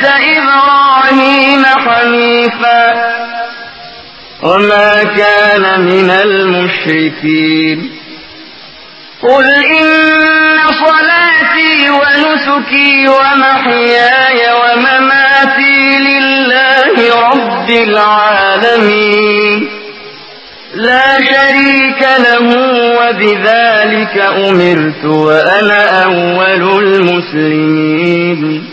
إبراهيم حنيفا وما كان من المشركين. قل إن صلاتي ونسكي ومحياي ومماتي لله رب العالمين. لا شريك له وبذلك أمرت وأنا أول المسلمين.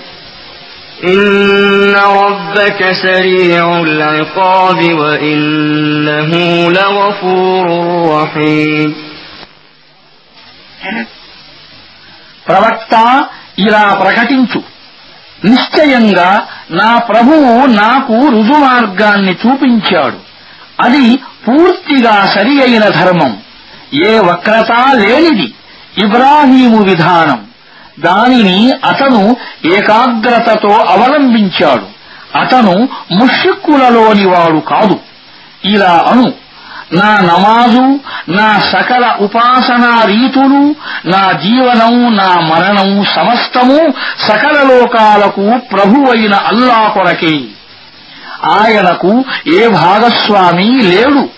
إن ربك سريع العقاب وإنه لغفور رحيم ప్రవక్త ఇలా ప్రకటించు నిశ్చయంగా నా ప్రభువు నాకు రుజుమార్గాన్ని చూపించాడు అది పూర్తిగా సరి అయిన ధర్మం ఏ వక్రత లేనిది ఇబ్రాహీము విధానం దానిని అతను ఏకాగ్రతతో అవలంబించాడు. అతను ముష్రిక్కులలోని వాడు కాదు. ఇలా అను. నా నమాజు నా సకల ఉపాసనా రీతులు నా జీవనం నా మరణం సమస్తము సకల లోకాలకు ప్రభువైన అల్లా కొరకే. ఆయనకు ఏ భాగస్వామి లేడు.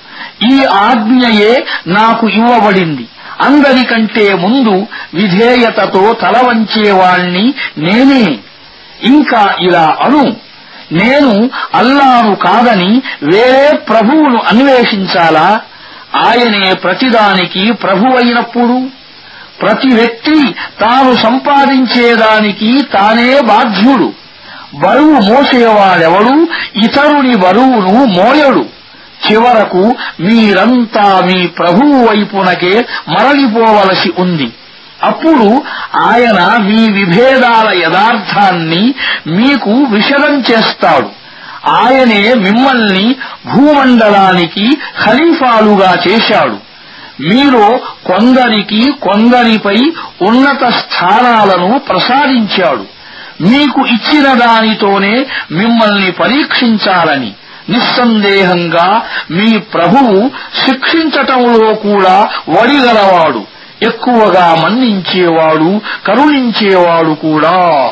ఈ ఆజ్ఞయే నాకు ఇవ్వబడింది. అందరికంటే ముందు విధేయతతో తల వంచేవాణ్ణి నేనే. ఇంకా ఇలా అను. నేను అల్లాను కాదని వేరే ప్రభువును అన్వేషించాలా? ఆయనే ప్రతిదానికి ప్రభువైనప్పుడు ప్రతి వ్యక్తి తాను సంపాదించేదానికి తానే బాధ్యుడు. బరువు మోసేవాడెవడు? ఇతరుని బరువును మోయడు. చివరకు మీరంతా మీ ప్రభువు వైపునకే మరలిపోవలసి ఉంది. అప్పుడు ఆయన మీ విభేదాల యథార్థాన్ని మీకు విషదం చేస్తాడు. ఆయనే మిమ్మల్ని భూమండలానికి ఖలీఫాలుగా చేశాడు. మీలో కొందరికి కొందరిపై ఉన్నత స్థానాలను ప్రసాదించాడు. మీకు ఇచ్చిన దానితోనే మిమ్మల్ని పరీక్షించాలని. నిస్సందేహంగా మీ ప్రభువు శిక్షించటంలో కూడా వడిగలవాడు. ఎక్కువగా మన్నించేవాడు కరుణించేవాడు కూడా.